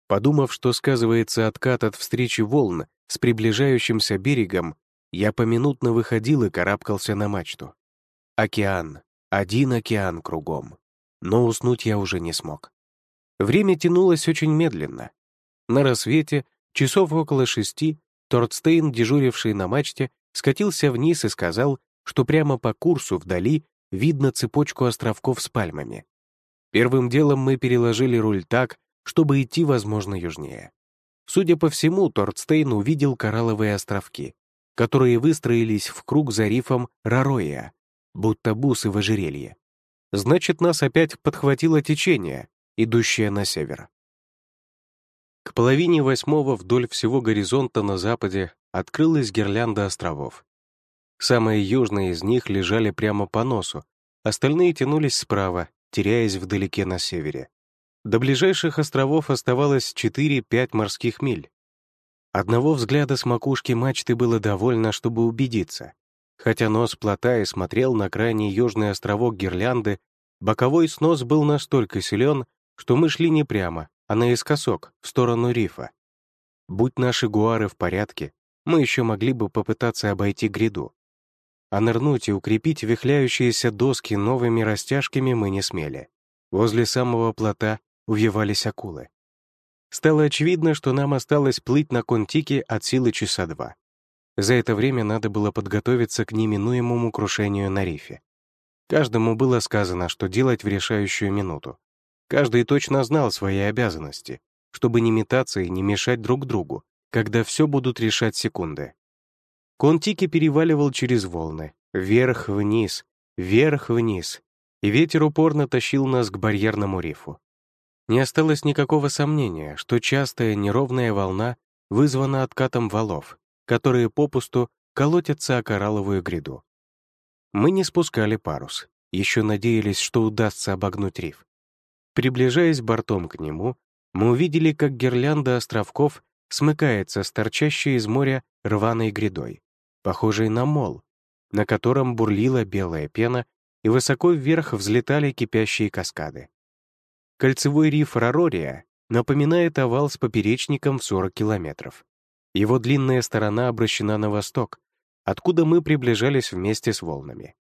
Подумав, что сказывается откат от встречи волн с приближающимся берегом, я поминутно выходил и карабкался на мачту. Океан. Один океан кругом. Но уснуть я уже не смог. Время тянулось очень медленно. На рассвете, часов около шести, Тортстейн, дежуривший на мачте, скатился вниз и сказал, что прямо по курсу вдали видно цепочку островков с пальмами. Первым делом мы переложили руль так, чтобы идти, возможно, южнее. Судя по всему, Тортстейн увидел коралловые островки, которые выстроились в круг за рифом Рароя, будто бусы в ожерелье. Значит, нас опять подхватило течение, идущее на север. К половине восьмого вдоль всего горизонта на западе открылась гирлянда островов. Самые южные из них лежали прямо по носу, остальные тянулись справа, теряясь вдалеке на севере. До ближайших островов оставалось 4-5 морских миль. Одного взгляда с макушки мачты было довольно, чтобы убедиться. Хотя нос плота и смотрел на крайний южный островок Гирлянды, боковой снос был настолько силен, что мы шли не прямо, а наискосок, в сторону рифа. Будь наши гуары в порядке, мы еще могли бы попытаться обойти гряду. А нырнуть и укрепить вихляющиеся доски новыми растяжками мы не смели. Возле самого плота увивались акулы. Стало очевидно, что нам осталось плыть на Контике от силы часа два. За это время надо было подготовиться к неминуемому крушению на рифе. Каждому было сказано, что делать в решающую минуту. Каждый точно знал свои обязанности, чтобы не метаться и не мешать друг другу, когда все будут решать секунды. Контики переваливал через волны, вверх-вниз, вверх-вниз, и ветер упорно тащил нас к барьерному рифу. Не осталось никакого сомнения, что частая неровная волна вызвана откатом валов, которые попусту колотятся о коралловую гряду. Мы не спускали парус, еще надеялись, что удастся обогнуть риф. Приближаясь бортом к нему, мы увидели, как гирлянда островков смыкается с торчащей из моря рваной грядой, похожей на мол, на котором бурлила белая пена и высоко вверх взлетали кипящие каскады. Кольцевой риф Рарория напоминает овал с поперечником в 40 километров. Его длинная сторона обращена на восток, откуда мы приближались вместе с волнами.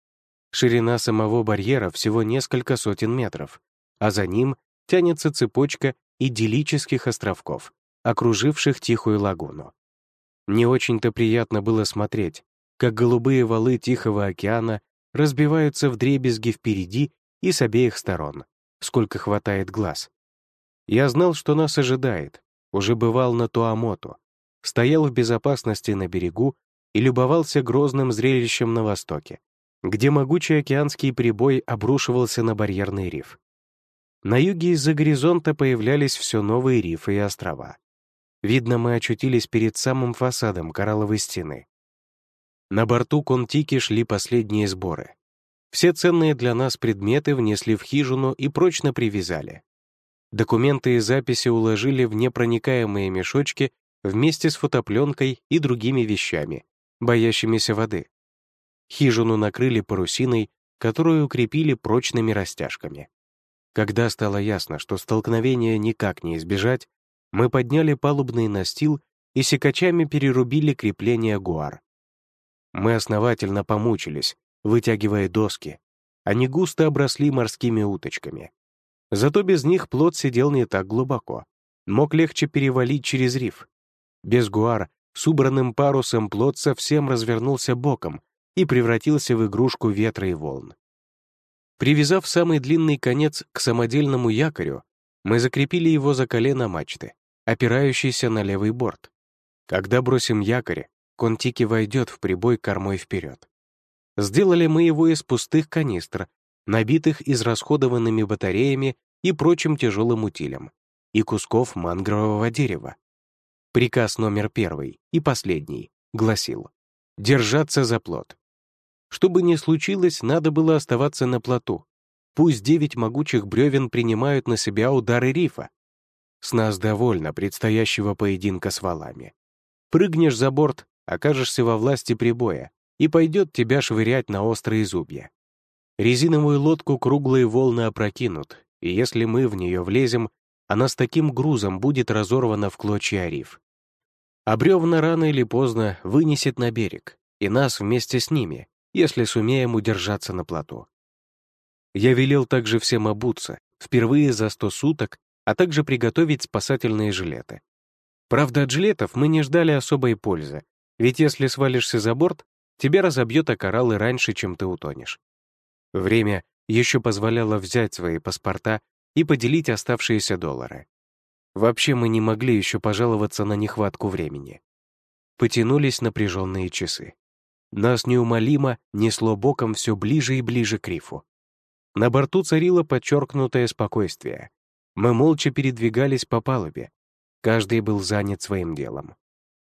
Ширина самого барьера всего несколько сотен метров, а за ним тянется цепочка идиллических островков, окруживших тихую лагуну. Не очень-то приятно было смотреть, как голубые валы Тихого океана разбиваются в дребезги впереди и с обеих сторон, сколько хватает глаз. Я знал, что нас ожидает, уже бывал на Туамоту, стоял в безопасности на берегу и любовался грозным зрелищем на востоке, где могучий океанский прибой обрушивался на барьерный риф. На юге из-за горизонта появлялись все новые рифы и острова. Видно, мы очутились перед самым фасадом коралловой стены. На борту Контики шли последние сборы. Все ценные для нас предметы внесли в хижину и прочно привязали. Документы и записи уложили в непроникаемые мешочки вместе с фотопленкой и другими вещами, боящимися воды. Хижину накрыли парусиной, которую укрепили прочными растяжками. Когда стало ясно, что столкновения никак не избежать, мы подняли палубный настил и секачами перерубили крепление гуар. Мы основательно помучились, вытягивая доски. Они густо обросли морскими уточками. Зато без них плот сидел не так глубоко. Мог легче перевалить через риф. Без гуар с убранным парусом плот совсем развернулся боком и превратился в игрушку ветра и волн. Привязав самый длинный конец к самодельному якорю, мы закрепили его за колено мачты, опирающейся на левый борт. Когда бросим якорь, Контики войдет в прибой кормой вперед. Сделали мы его из пустых канистр, набитых израсходованными батареями и прочим тяжелым утилем, и кусков мангрового дерева. Приказ номер первый и последний гласил «Держаться за плот». Что бы ни случилось, надо было оставаться на плоту. Пусть девять могучих бревен принимают на себя удары рифа. С нас довольно предстоящего поединка с валами. Прыгнешь за борт, окажешься во власти прибоя, и пойдет тебя швырять на острые зубья. Резиновую лодку круглые волны опрокинут, и если мы в нее влезем, она с таким грузом будет разорвана в клочья риф. А бревна рано или поздно вынесет на берег, и нас вместе с ними, если сумеем удержаться на плоту. Я велел также всем обуться, впервые за сто суток, а также приготовить спасательные жилеты. Правда, от жилетов мы не ждали особой пользы, ведь если свалишься за борт, тебя разобьет о кораллы раньше, чем ты утонешь. Время еще позволяло взять свои паспорта и поделить оставшиеся доллары. Вообще мы не могли еще пожаловаться на нехватку времени. Потянулись напряженные часы. Нас неумолимо несло боком все ближе и ближе к рифу. На борту царило подчеркнутое спокойствие. Мы молча передвигались по палубе. Каждый был занят своим делом.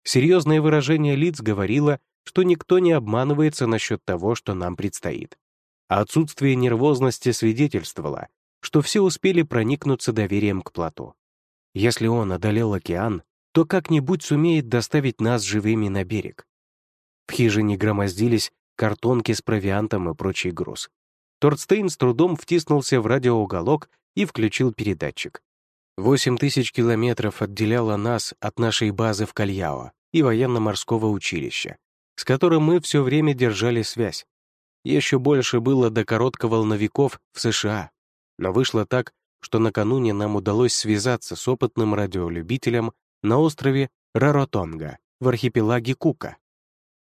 Серьезное выражение лиц говорило, что никто не обманывается насчет того, что нам предстоит. А отсутствие нервозности свидетельствовало, что все успели проникнуться доверием к плоту. Если он одолел океан, то как-нибудь сумеет доставить нас живыми на берег. В хижине громоздились картонки с провиантом и прочий груз. Тордстейн с трудом втиснулся в радиоуголок и включил передатчик. Восемь тысяч километров отделяло нас от нашей базы в Кальяо и военно-морского училища, с которым мы все время держали связь. Еще больше было до коротковолновиков в США, но вышло так, что накануне нам удалось связаться с опытным радиолюбителем на острове Раротонга в архипелаге Кука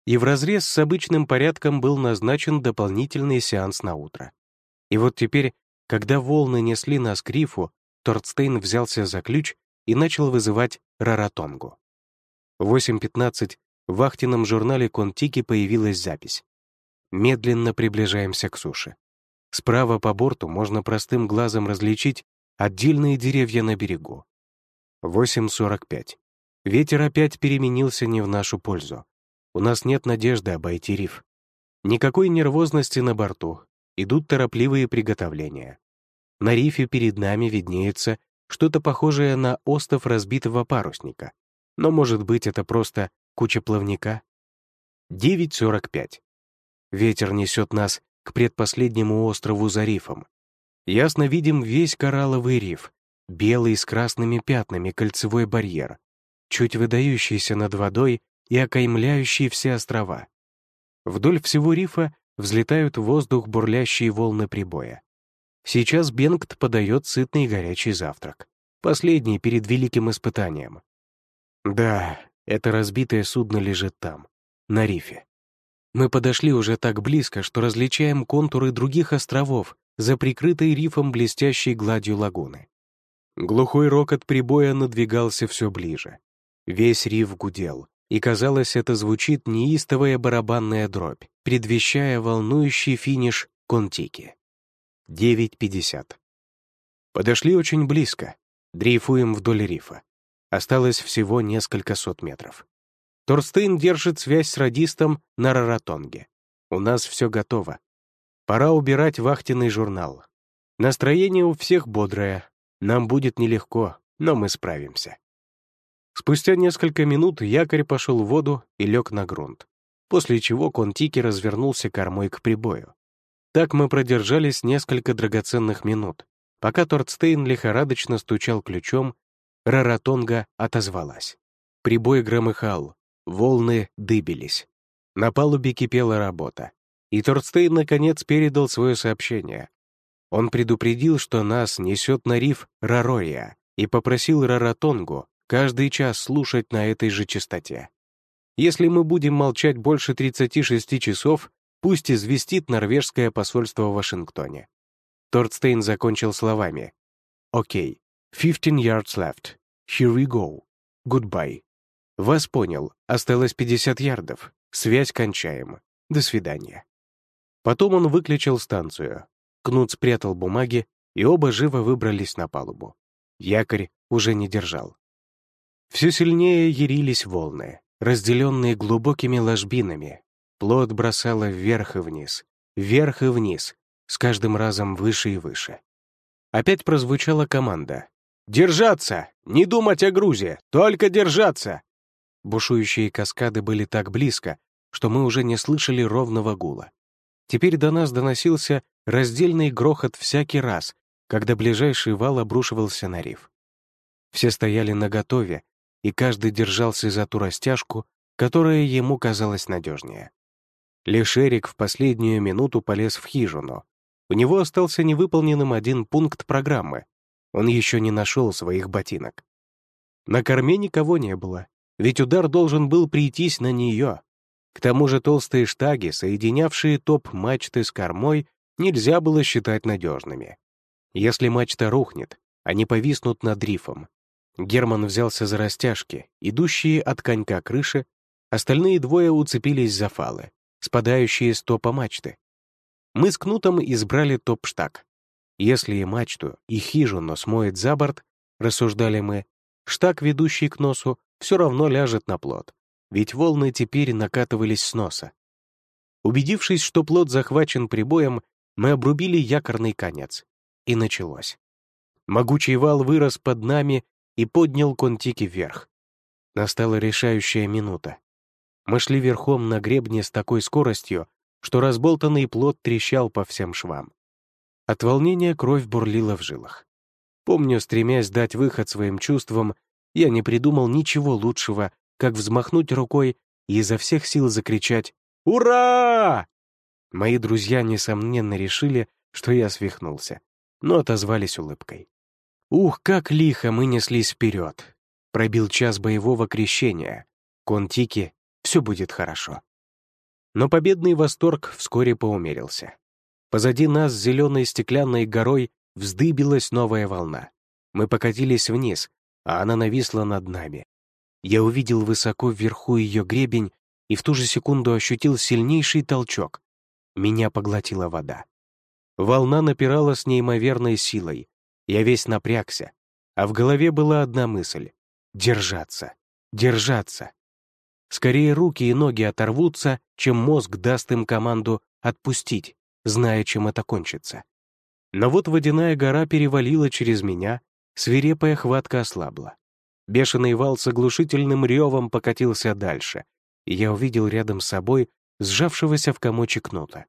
и вразрез с обычным порядком был назначен дополнительный сеанс на утро. И вот теперь, когда волны несли нас к рифу, Тордстейн взялся за ключ и начал вызывать Раратонгу. В 8.15 в вахтенном журнале Контики появилась запись. Медленно приближаемся к суше. Справа по борту можно простым глазом различить отдельные деревья на берегу. 8.45. Ветер опять переменился не в нашу пользу. У нас нет надежды обойти риф. Никакой нервозности на борту. Идут торопливые приготовления. На рифе перед нами виднеется что-то похожее на остов разбитого парусника. Но, может быть, это просто куча плавника? 9.45. Ветер несет нас к предпоследнему острову за рифом. Ясно видим весь коралловый риф, белый с красными пятнами кольцевой барьер, чуть выдающийся над водой и окаймляющие все острова. Вдоль всего рифа взлетают в воздух бурлящие волны прибоя. Сейчас Бенгт подает сытный горячий завтрак, последний перед великим испытанием. Да, это разбитое судно лежит там, на рифе. Мы подошли уже так близко, что различаем контуры других островов за прикрытой рифом блестящей гладью лагуны. Глухой рокот прибоя надвигался все ближе. Весь риф гудел, и казалось, это звучит неистовая барабанная дробь, предвещая волнующий финиш Контики. 9.50. Подошли очень близко, дрейфуем вдоль рифа. Осталось всего несколько сот метров. Торстейн держит связь с радистом на Раратонге. У нас все готово. Пора убирать вахтенный журнал. Настроение у всех бодрое. Нам будет нелегко, но мы справимся. Спустя несколько минут якорь пошел в воду и лег на грунт, после чего Контики развернулся кормой к прибою. Так мы продержались несколько драгоценных минут, пока Тортстейн лихорадочно стучал ключом, Раратонга отозвалась. Прибой громыхал, волны дыбились. На палубе кипела работа. И Торстейн, наконец, передал свое сообщение. Он предупредил, что нас несет на риф Рарория, и попросил Раратонгу каждый час слушать на этой же частоте. Если мы будем молчать больше 36 часов, пусть известит норвежское посольство в Вашингтоне. Торстейн закончил словами. «Окей, okay. 15 yards left. Here we go. Goodbye». «Вас понял. Осталось 50 ярдов. Связь кончаем. До свидания». Потом он выключил станцию. Кнут спрятал бумаги, и оба живо выбрались на палубу. Якорь уже не держал. Все сильнее ярились волны, разделенные глубокими ложбинами. Плод бросало вверх и вниз, вверх и вниз, с каждым разом выше и выше. Опять прозвучала команда. «Держаться! Не думать о грузе! Только держаться!» Бушующие каскады были так близко, что мы уже не слышали ровного гула. Теперь до нас доносился раздельный грохот всякий раз, когда ближайший вал обрушивался на риф. Все стояли наготове, и каждый держался за ту растяжку, которая ему казалась надежнее. Лишь Эрик в последнюю минуту полез в хижину. У него остался невыполненным один пункт программы. Он еще не нашел своих ботинок. На корме никого не было, ведь удар должен был прийтись на нее. К тому же толстые штаги, соединявшие топ-мачты с кормой, нельзя было считать надежными. Если мачта рухнет, они повиснут над рифом. Герман взялся за растяжки, идущие от конька крыши, остальные двое уцепились за фалы, спадающие с топа мачты. Мы с Кнутом избрали топ-штаг. Если и мачту, и хижину смоет за борт, рассуждали мы, штаг, ведущий к носу, все равно ляжет на плот, ведь волны теперь накатывались с носа. Убедившись, что плот захвачен прибоем, мы обрубили якорный конец. И началось. Могучий вал вырос под нами и поднял контики вверх. Настала решающая минута. Мы шли верхом на гребне с такой скоростью, что разболтанный плот трещал по всем швам. От волнения кровь бурлила в жилах. Помню, стремясь дать выход своим чувствам, я не придумал ничего лучшего, как взмахнуть рукой и изо всех сил закричать «Ура!». Мои друзья, несомненно, решили, что я свихнулся, но отозвались улыбкой. Ух, как лихо мы неслись вперед. Пробил час боевого крещения. Контики, все будет хорошо. Но победный восторг вскоре поумерился. Позади нас зеленой стеклянной горой вздыбилась новая волна. Мы покатились вниз, а она нависла над нами. Я увидел высоко вверху ее гребень и в ту же секунду ощутил сильнейший толчок. Меня поглотила вода. Волна напирала с неимоверной силой. Я весь напрягся, а в голове была одна мысль — держаться, держаться. Скорее руки и ноги оторвутся, чем мозг даст им команду отпустить, зная, чем это кончится. Но вот водяная гора перевалила через меня, Свирепая хватка ослабла. Бешеный вал с оглушительным ревом покатился дальше, и я увидел рядом с собой сжавшегося в комочек нота.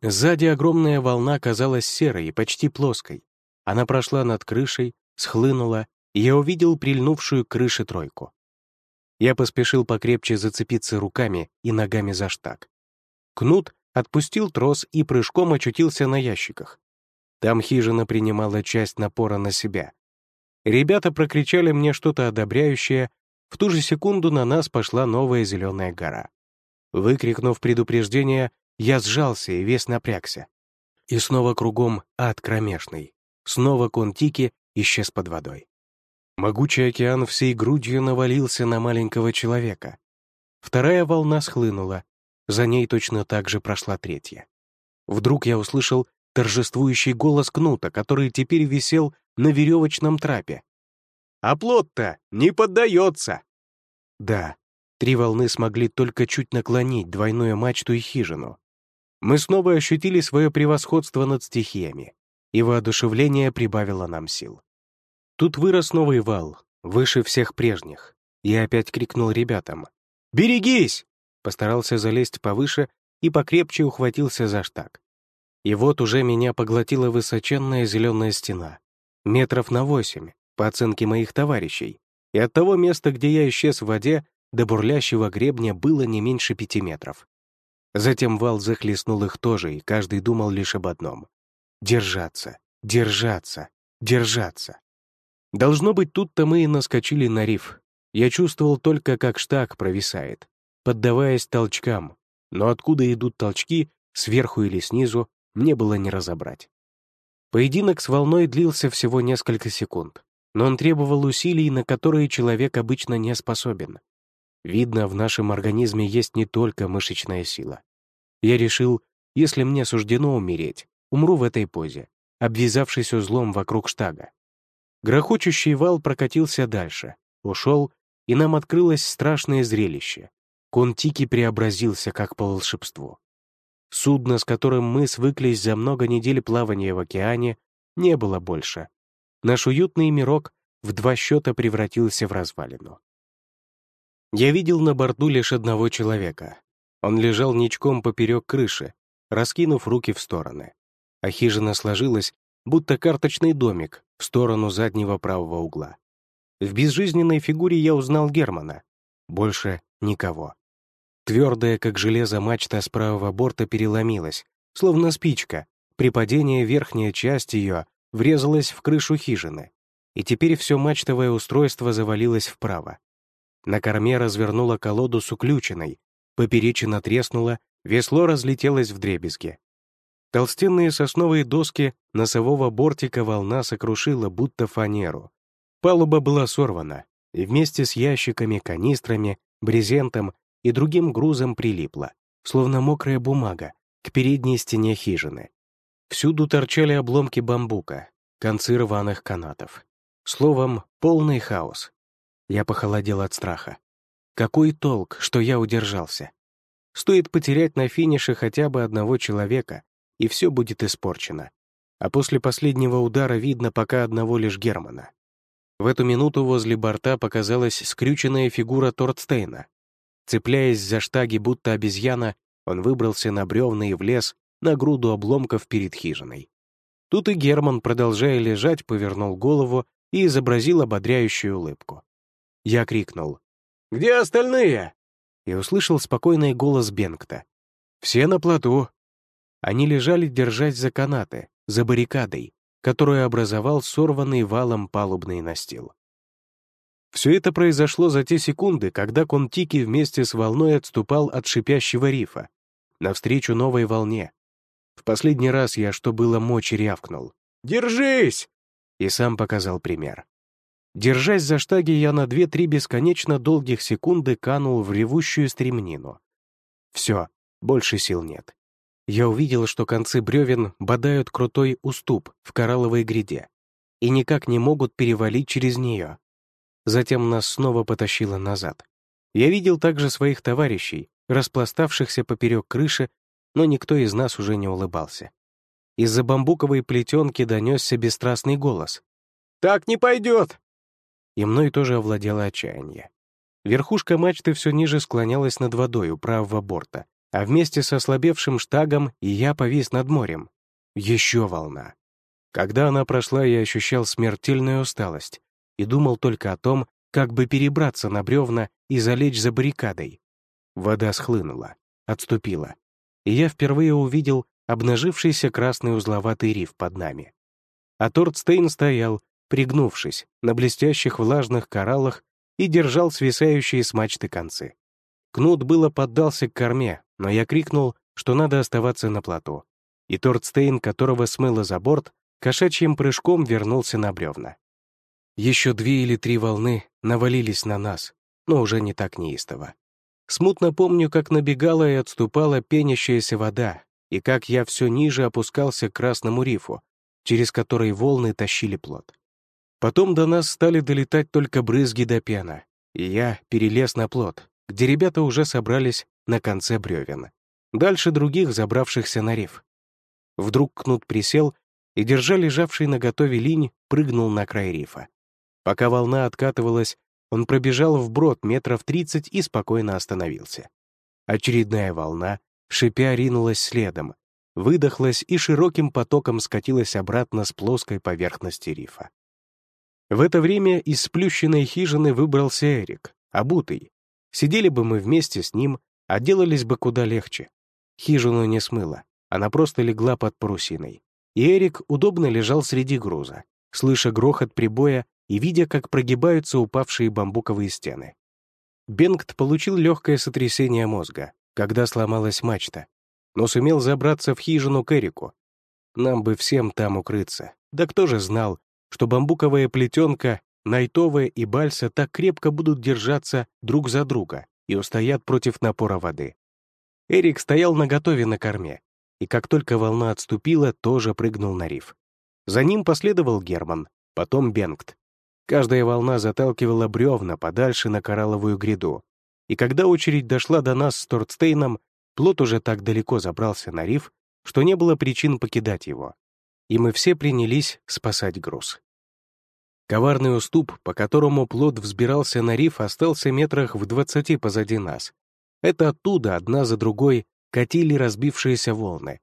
Сзади огромная волна казалась серой и почти плоской. Она прошла над крышей, схлынула, и я увидел прильнувшую к крыше тройку. Я поспешил покрепче зацепиться руками и ногами за штаг. Кнут отпустил трос и прыжком очутился на ящиках. Там хижина принимала часть напора на себя, Ребята прокричали мне что-то одобряющее, в ту же секунду на нас пошла новая зеленая гора. Выкрикнув предупреждение, я сжался и весь напрягся. И снова кругом ад кромешный. Снова Контики исчез под водой. Могучий океан всей грудью навалился на маленького человека. Вторая волна схлынула, за ней точно так же прошла третья. Вдруг я услышал торжествующий голос Кнута, который теперь висел на веревочном трапе. «А плод-то не поддается!» Да, три волны смогли только чуть наклонить двойную мачту и хижину. Мы снова ощутили свое превосходство над стихиями, и воодушевление прибавило нам сил. Тут вырос новый вал, выше всех прежних. Я опять крикнул ребятам. «Берегись!» Постарался залезть повыше и покрепче ухватился за штаг. И вот уже меня поглотила высоченная зеленая стена, метров на восемь, по оценке моих товарищей, и от того места, где я исчез в воде, до бурлящего гребня было не меньше пяти метров. Затем вал захлестнул их тоже, и каждый думал лишь об одном — держаться, держаться, держаться. Должно быть, тут-то мы и наскочили на риф. Я чувствовал только, как штаг провисает, поддаваясь толчкам, но откуда идут толчки, сверху или снизу, мне было не разобрать. Поединок с волной длился всего несколько секунд, но он требовал усилий, на которые человек обычно не способен. Видно, в нашем организме есть не только мышечная сила. Я решил, если мне суждено умереть, умру в этой позе, обвязавшись узлом вокруг штага. Грохочущий вал прокатился дальше, ушел, и нам открылось страшное зрелище. Контики преобразился как по волшебству. Судно, с которым мы свыклись за много недель плавания в океане, не было больше. Наш уютный мирок в два счета превратился в развалину. Я видел на борту лишь одного человека. Он лежал ничком поперек крыши, раскинув руки в стороны. А хижина сложилась, будто карточный домик, в сторону заднего правого угла. В безжизненной фигуре я узнал Германа. Больше никого. Твердая, как железо, мачта с правого борта переломилась, словно спичка. При падении верхняя часть ее врезалась в крышу хижины, и теперь все мачтовое устройство завалилось вправо. На корме развернула колоду с уключенной, поперечина треснула, весло разлетелось в дребезги. Толстенные сосновые доски носового бортика волна сокрушила, будто фанеру. Палуба была сорвана, и вместе с ящиками, канистрами, брезентом и другим грузом прилипла, словно мокрая бумага, к передней стене хижины. Всюду торчали обломки бамбука, концы рваных канатов. Словом, полный хаос. Я похолодел от страха. Какой толк, что я удержался? Стоит потерять на финише хотя бы одного человека, и все будет испорчено. А после последнего удара видно пока одного лишь Германа. В эту минуту возле борта показалась скрюченная фигура Тортстейна, Цепляясь за штаги, будто обезьяна, он выбрался на бревна и влез на груду обломков перед хижиной. Тут и Герман, продолжая лежать, повернул голову и изобразил ободряющую улыбку. Я крикнул «Где остальные?» и услышал спокойный голос Бенгта. «Все на плоту». Они лежали, держась за канаты, за баррикадой, которую образовал сорванный валом палубный настил. Все это произошло за те секунды, когда Контики вместе с волной отступал от шипящего рифа, навстречу новой волне. В последний раз я, что было мочи, рявкнул. «Держись!» И сам показал пример. Держась за штаги, я на две-три бесконечно долгих секунды канул в ревущую стремнину. Все, больше сил нет. Я увидел, что концы бревен бодают крутой уступ в коралловой гряде и никак не могут перевалить через нее. Затем нас снова потащило назад. Я видел также своих товарищей, распластавшихся поперек крыши, но никто из нас уже не улыбался. Из-за бамбуковой плетенки донесся бесстрастный голос. «Так не пойдет!» И мной тоже овладело отчаяние. Верхушка мачты все ниже склонялась над водой у правого борта, а вместе со ослабевшим штагом и я повис над морем. Еще волна. Когда она прошла, я ощущал смертельную усталость, и думал только о том, как бы перебраться на бревна и залечь за баррикадой. Вода схлынула, отступила, и я впервые увидел обнажившийся красный узловатый риф под нами. А Тортстейн стоял, пригнувшись, на блестящих влажных кораллах и держал свисающие с мачты концы. Кнут было поддался к корме, но я крикнул, что надо оставаться на плоту. И Тортстейн, которого смыло за борт, кошачьим прыжком вернулся на бревна. Еще две или три волны навалились на нас, но уже не так неистово. Смутно помню, как набегала и отступала пенящаяся вода, и как я все ниже опускался к красному рифу, через который волны тащили плот. Потом до нас стали долетать только брызги до пена, и я перелез на плот, где ребята уже собрались на конце бревен. Дальше других, забравшихся на риф. Вдруг Кнут присел и, держа лежавший на готове линь, прыгнул на край рифа. Пока волна откатывалась, он пробежал вброд метров тридцать и спокойно остановился. Очередная волна, шипя, ринулась следом, выдохлась и широким потоком скатилась обратно с плоской поверхности рифа. В это время из сплющенной хижины выбрался Эрик, обутый. Сидели бы мы вместе с ним, а делались бы куда легче. Хижину не смыло, она просто легла под парусиной. И Эрик удобно лежал среди груза, слыша грохот прибоя и видя, как прогибаются упавшие бамбуковые стены. Бенгт получил легкое сотрясение мозга, когда сломалась мачта, но сумел забраться в хижину к Эрику. Нам бы всем там укрыться. Да кто же знал, что бамбуковая плетенка, найтовая и бальса так крепко будут держаться друг за друга и устоят против напора воды. Эрик стоял наготове на корме, и как только волна отступила, тоже прыгнул на риф. За ним последовал Герман, потом Бенгт, Каждая волна заталкивала бревна подальше на коралловую гряду. И когда очередь дошла до нас с Тортстейном, плот уже так далеко забрался на риф, что не было причин покидать его. И мы все принялись спасать груз. Коварный уступ, по которому плот взбирался на риф, остался метрах в двадцати позади нас. Это оттуда, одна за другой, катили разбившиеся волны.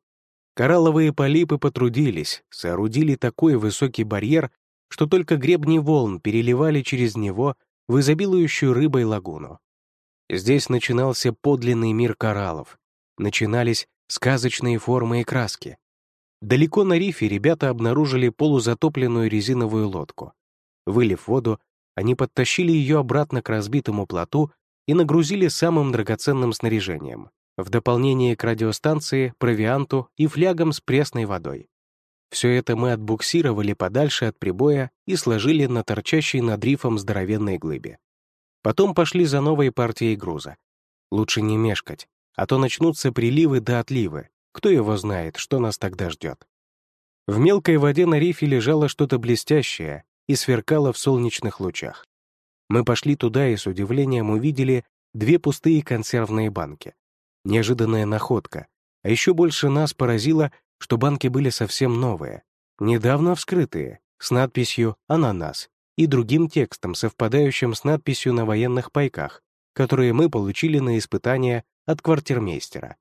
Коралловые полипы потрудились, соорудили такой высокий барьер, что только гребни волн переливали через него в изобилующую рыбой лагуну. Здесь начинался подлинный мир кораллов, начинались сказочные формы и краски. Далеко на рифе ребята обнаружили полузатопленную резиновую лодку. Вылив воду, они подтащили ее обратно к разбитому плоту и нагрузили самым драгоценным снаряжением, в дополнение к радиостанции, провианту и флягам с пресной водой. Все это мы отбуксировали подальше от прибоя и сложили на торчащей над рифом здоровенной глыбе. Потом пошли за новой партией груза. Лучше не мешкать, а то начнутся приливы до отливы. Кто его знает, что нас тогда ждет. В мелкой воде на рифе лежало что-то блестящее и сверкало в солнечных лучах. Мы пошли туда и с удивлением увидели две пустые консервные банки. Неожиданная находка. А еще больше нас поразило, что банки были совсем новые, недавно вскрытые, с надписью «Ананас» и другим текстом, совпадающим с надписью на военных пайках, которые мы получили на испытания от квартирмейстера.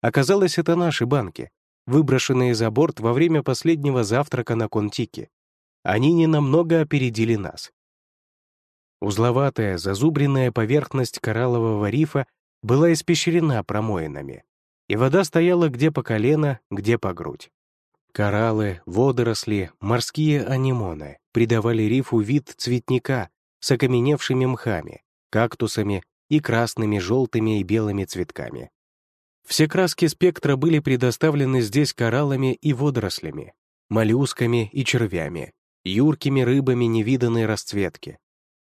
Оказалось, это наши банки, выброшенные за борт во время последнего завтрака на Контике. Они ненамного опередили нас. Узловатая, зазубренная поверхность кораллового рифа была испещрена промоинами и вода стояла где по колено, где по грудь. Кораллы, водоросли, морские анимоны придавали рифу вид цветника с окаменевшими мхами, кактусами и красными, желтыми и белыми цветками. Все краски спектра были предоставлены здесь кораллами и водорослями, моллюсками и червями, юркими рыбами невиданной расцветки.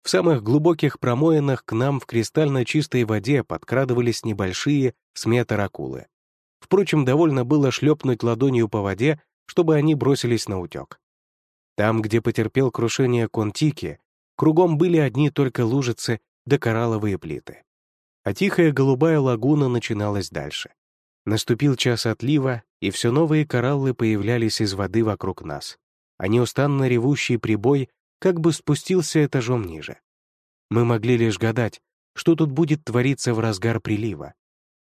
В самых глубоких промоинах к нам в кристально чистой воде подкрадывались небольшие с акулы. Впрочем, довольно было шлепнуть ладонью по воде, чтобы они бросились на утек. Там, где потерпел крушение Контики, кругом были одни только лужицы да коралловые плиты. А тихая голубая лагуна начиналась дальше. Наступил час отлива, и все новые кораллы появлялись из воды вокруг нас, а неустанно ревущий прибой как бы спустился этажом ниже. Мы могли лишь гадать, что тут будет твориться в разгар прилива.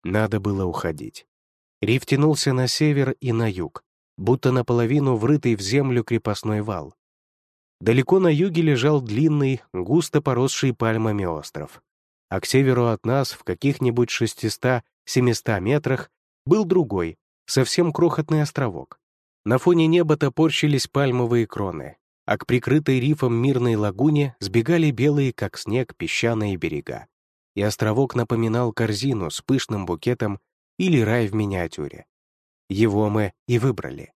Надо было уходить. Риф тянулся на север и на юг, будто наполовину врытый в землю крепостной вал. Далеко на юге лежал длинный, густо поросший пальмами остров, а к северу от нас, в каких-нибудь 600-700 метрах, был другой, совсем крохотный островок. На фоне неба топорщились пальмовые кроны, а к прикрытой рифом мирной лагуне сбегали белые, как снег, песчаные берега. и островок напоминал корзину с пышным букетом или рай в миниатюре. Его мы и выбрали.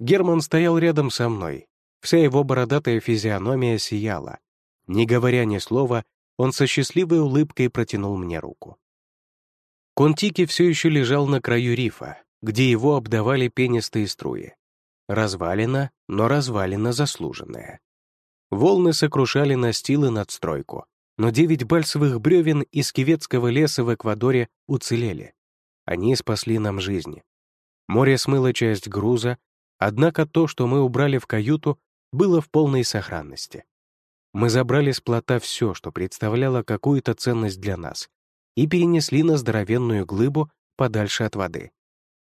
Герман стоял рядом со мной. Вся его бородатая физиономия сияла. Не говоря ни слова, он со счастливой улыбкой протянул мне руку. Контики все еще лежал на краю рифа, где его обдавали пенистые струи. Развалина, но развалина заслуженная. Волны сокрушали настилы надстройку, но девять бальсовых бревен из киветского леса в Эквадоре уцелели. Они спасли нам жизни. Море смыло часть груза, однако то, что мы убрали в каюту, было в полной сохранности. Мы забрали с плота все, что представляло какую-то ценность для нас, и перенесли на здоровенную глыбу подальше от воды.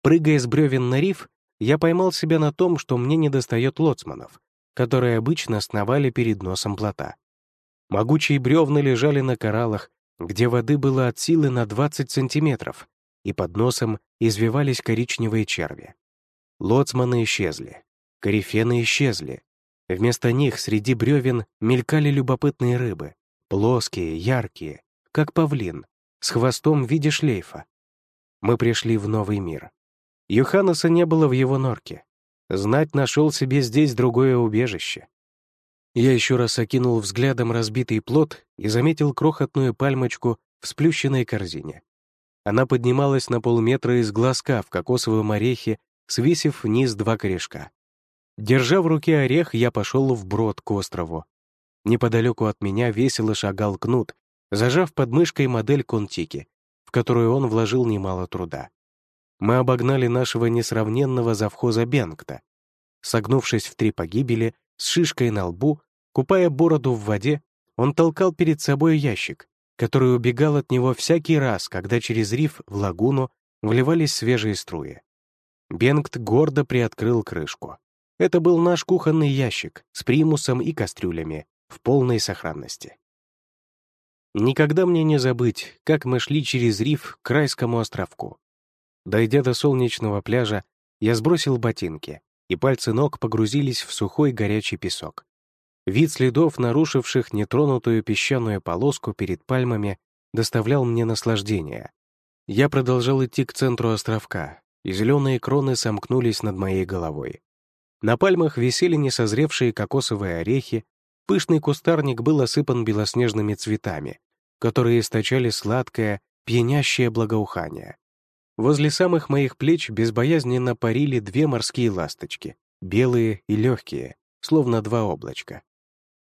Прыгая с бревен на риф, я поймал себя на том, что мне недостает лоцманов, которые обычно сновали перед носом плота. Могучие бревна лежали на кораллах, где воды было от силы на 20 сантиметров, и под носом извивались коричневые черви. Лоцманы исчезли, корифены исчезли. Вместо них среди бревен мелькали любопытные рыбы, плоские, яркие, как павлин, с хвостом в виде шлейфа. Мы пришли в новый мир. Юханаса не было в его норке. Знать нашел себе здесь другое убежище. Я еще раз окинул взглядом разбитый плод и заметил крохотную пальмочку в сплющенной корзине. Она поднималась на полметра из глазка в кокосовом орехе, свесив вниз два корешка. Держа в руке орех, я пошел вброд к острову. Неподалеку от меня весело шагал кнут, зажав под мышкой модель Контики, в которую он вложил немало труда. Мы обогнали нашего несравненного завхоза Бенгта. Согнувшись в три погибели, с шишкой на лбу, купая бороду в воде, он толкал перед собой ящик, который убегал от него всякий раз, когда через риф в лагуну вливались свежие струи. Бенгт гордо приоткрыл крышку. Это был наш кухонный ящик с примусом и кастрюлями в полной сохранности. Никогда мне не забыть, как мы шли через риф к райскому островку. Дойдя до солнечного пляжа, я сбросил ботинки, и пальцы ног погрузились в сухой горячий песок. Вид следов, нарушивших нетронутую песчаную полоску перед пальмами, доставлял мне наслаждение. Я продолжал идти к центру островка, и зеленые кроны сомкнулись над моей головой. На пальмах висели несозревшие кокосовые орехи, пышный кустарник был осыпан белоснежными цветами, которые источали сладкое, пьянящее благоухание. Возле самых моих плеч безбоязненно парили две морские ласточки, белые и легкие, словно два облачка.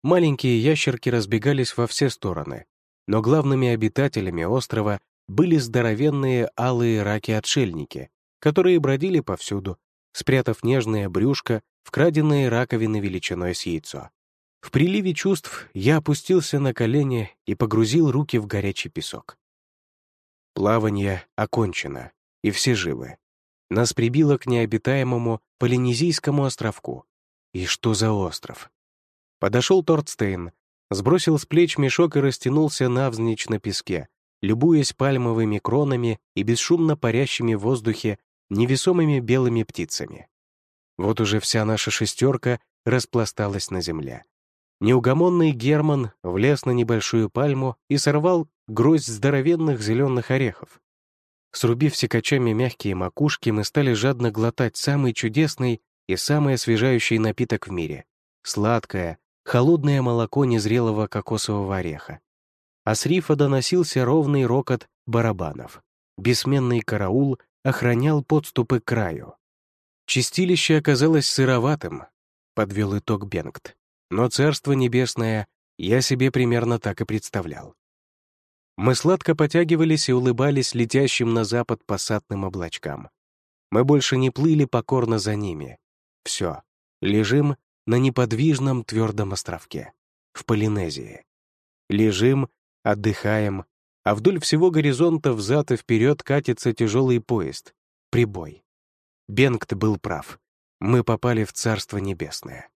Маленькие ящерки разбегались во все стороны, но главными обитателями острова были здоровенные алые раки-отшельники, которые бродили повсюду, спрятав нежное брюшко в краденные раковины величиной с яйцо. В приливе чувств я опустился на колени и погрузил руки в горячий песок. Плавание окончено, и все живы. Нас прибило к необитаемому Полинезийскому островку. И что за остров? Подошел Тортстейн, сбросил с плеч мешок и растянулся навзничь на песке, любуясь пальмовыми кронами и бесшумно парящими в воздухе невесомыми белыми птицами. Вот уже вся наша шестерка распласталась на земле. Неугомонный Герман влез на небольшую пальму и сорвал гроздь здоровенных зеленых орехов. Срубив секачами мягкие макушки, мы стали жадно глотать самый чудесный и самый освежающий напиток в мире — сладкое, холодное молоко незрелого кокосового ореха. А с рифа доносился ровный рокот барабанов. Бессменный караул охранял подступы к краю. Чистилище оказалось сыроватым, подвел итог Бенгт. Но Царство Небесное я себе примерно так и представлял. Мы сладко потягивались и улыбались летящим на запад посадным облачкам. Мы больше не плыли покорно за ними. Все, лежим на неподвижном твердом островке, в Полинезии. Лежим, отдыхаем, а вдоль всего горизонта взад и вперед катится тяжелый поезд, прибой. Бенгт был прав. Мы попали в Царство Небесное.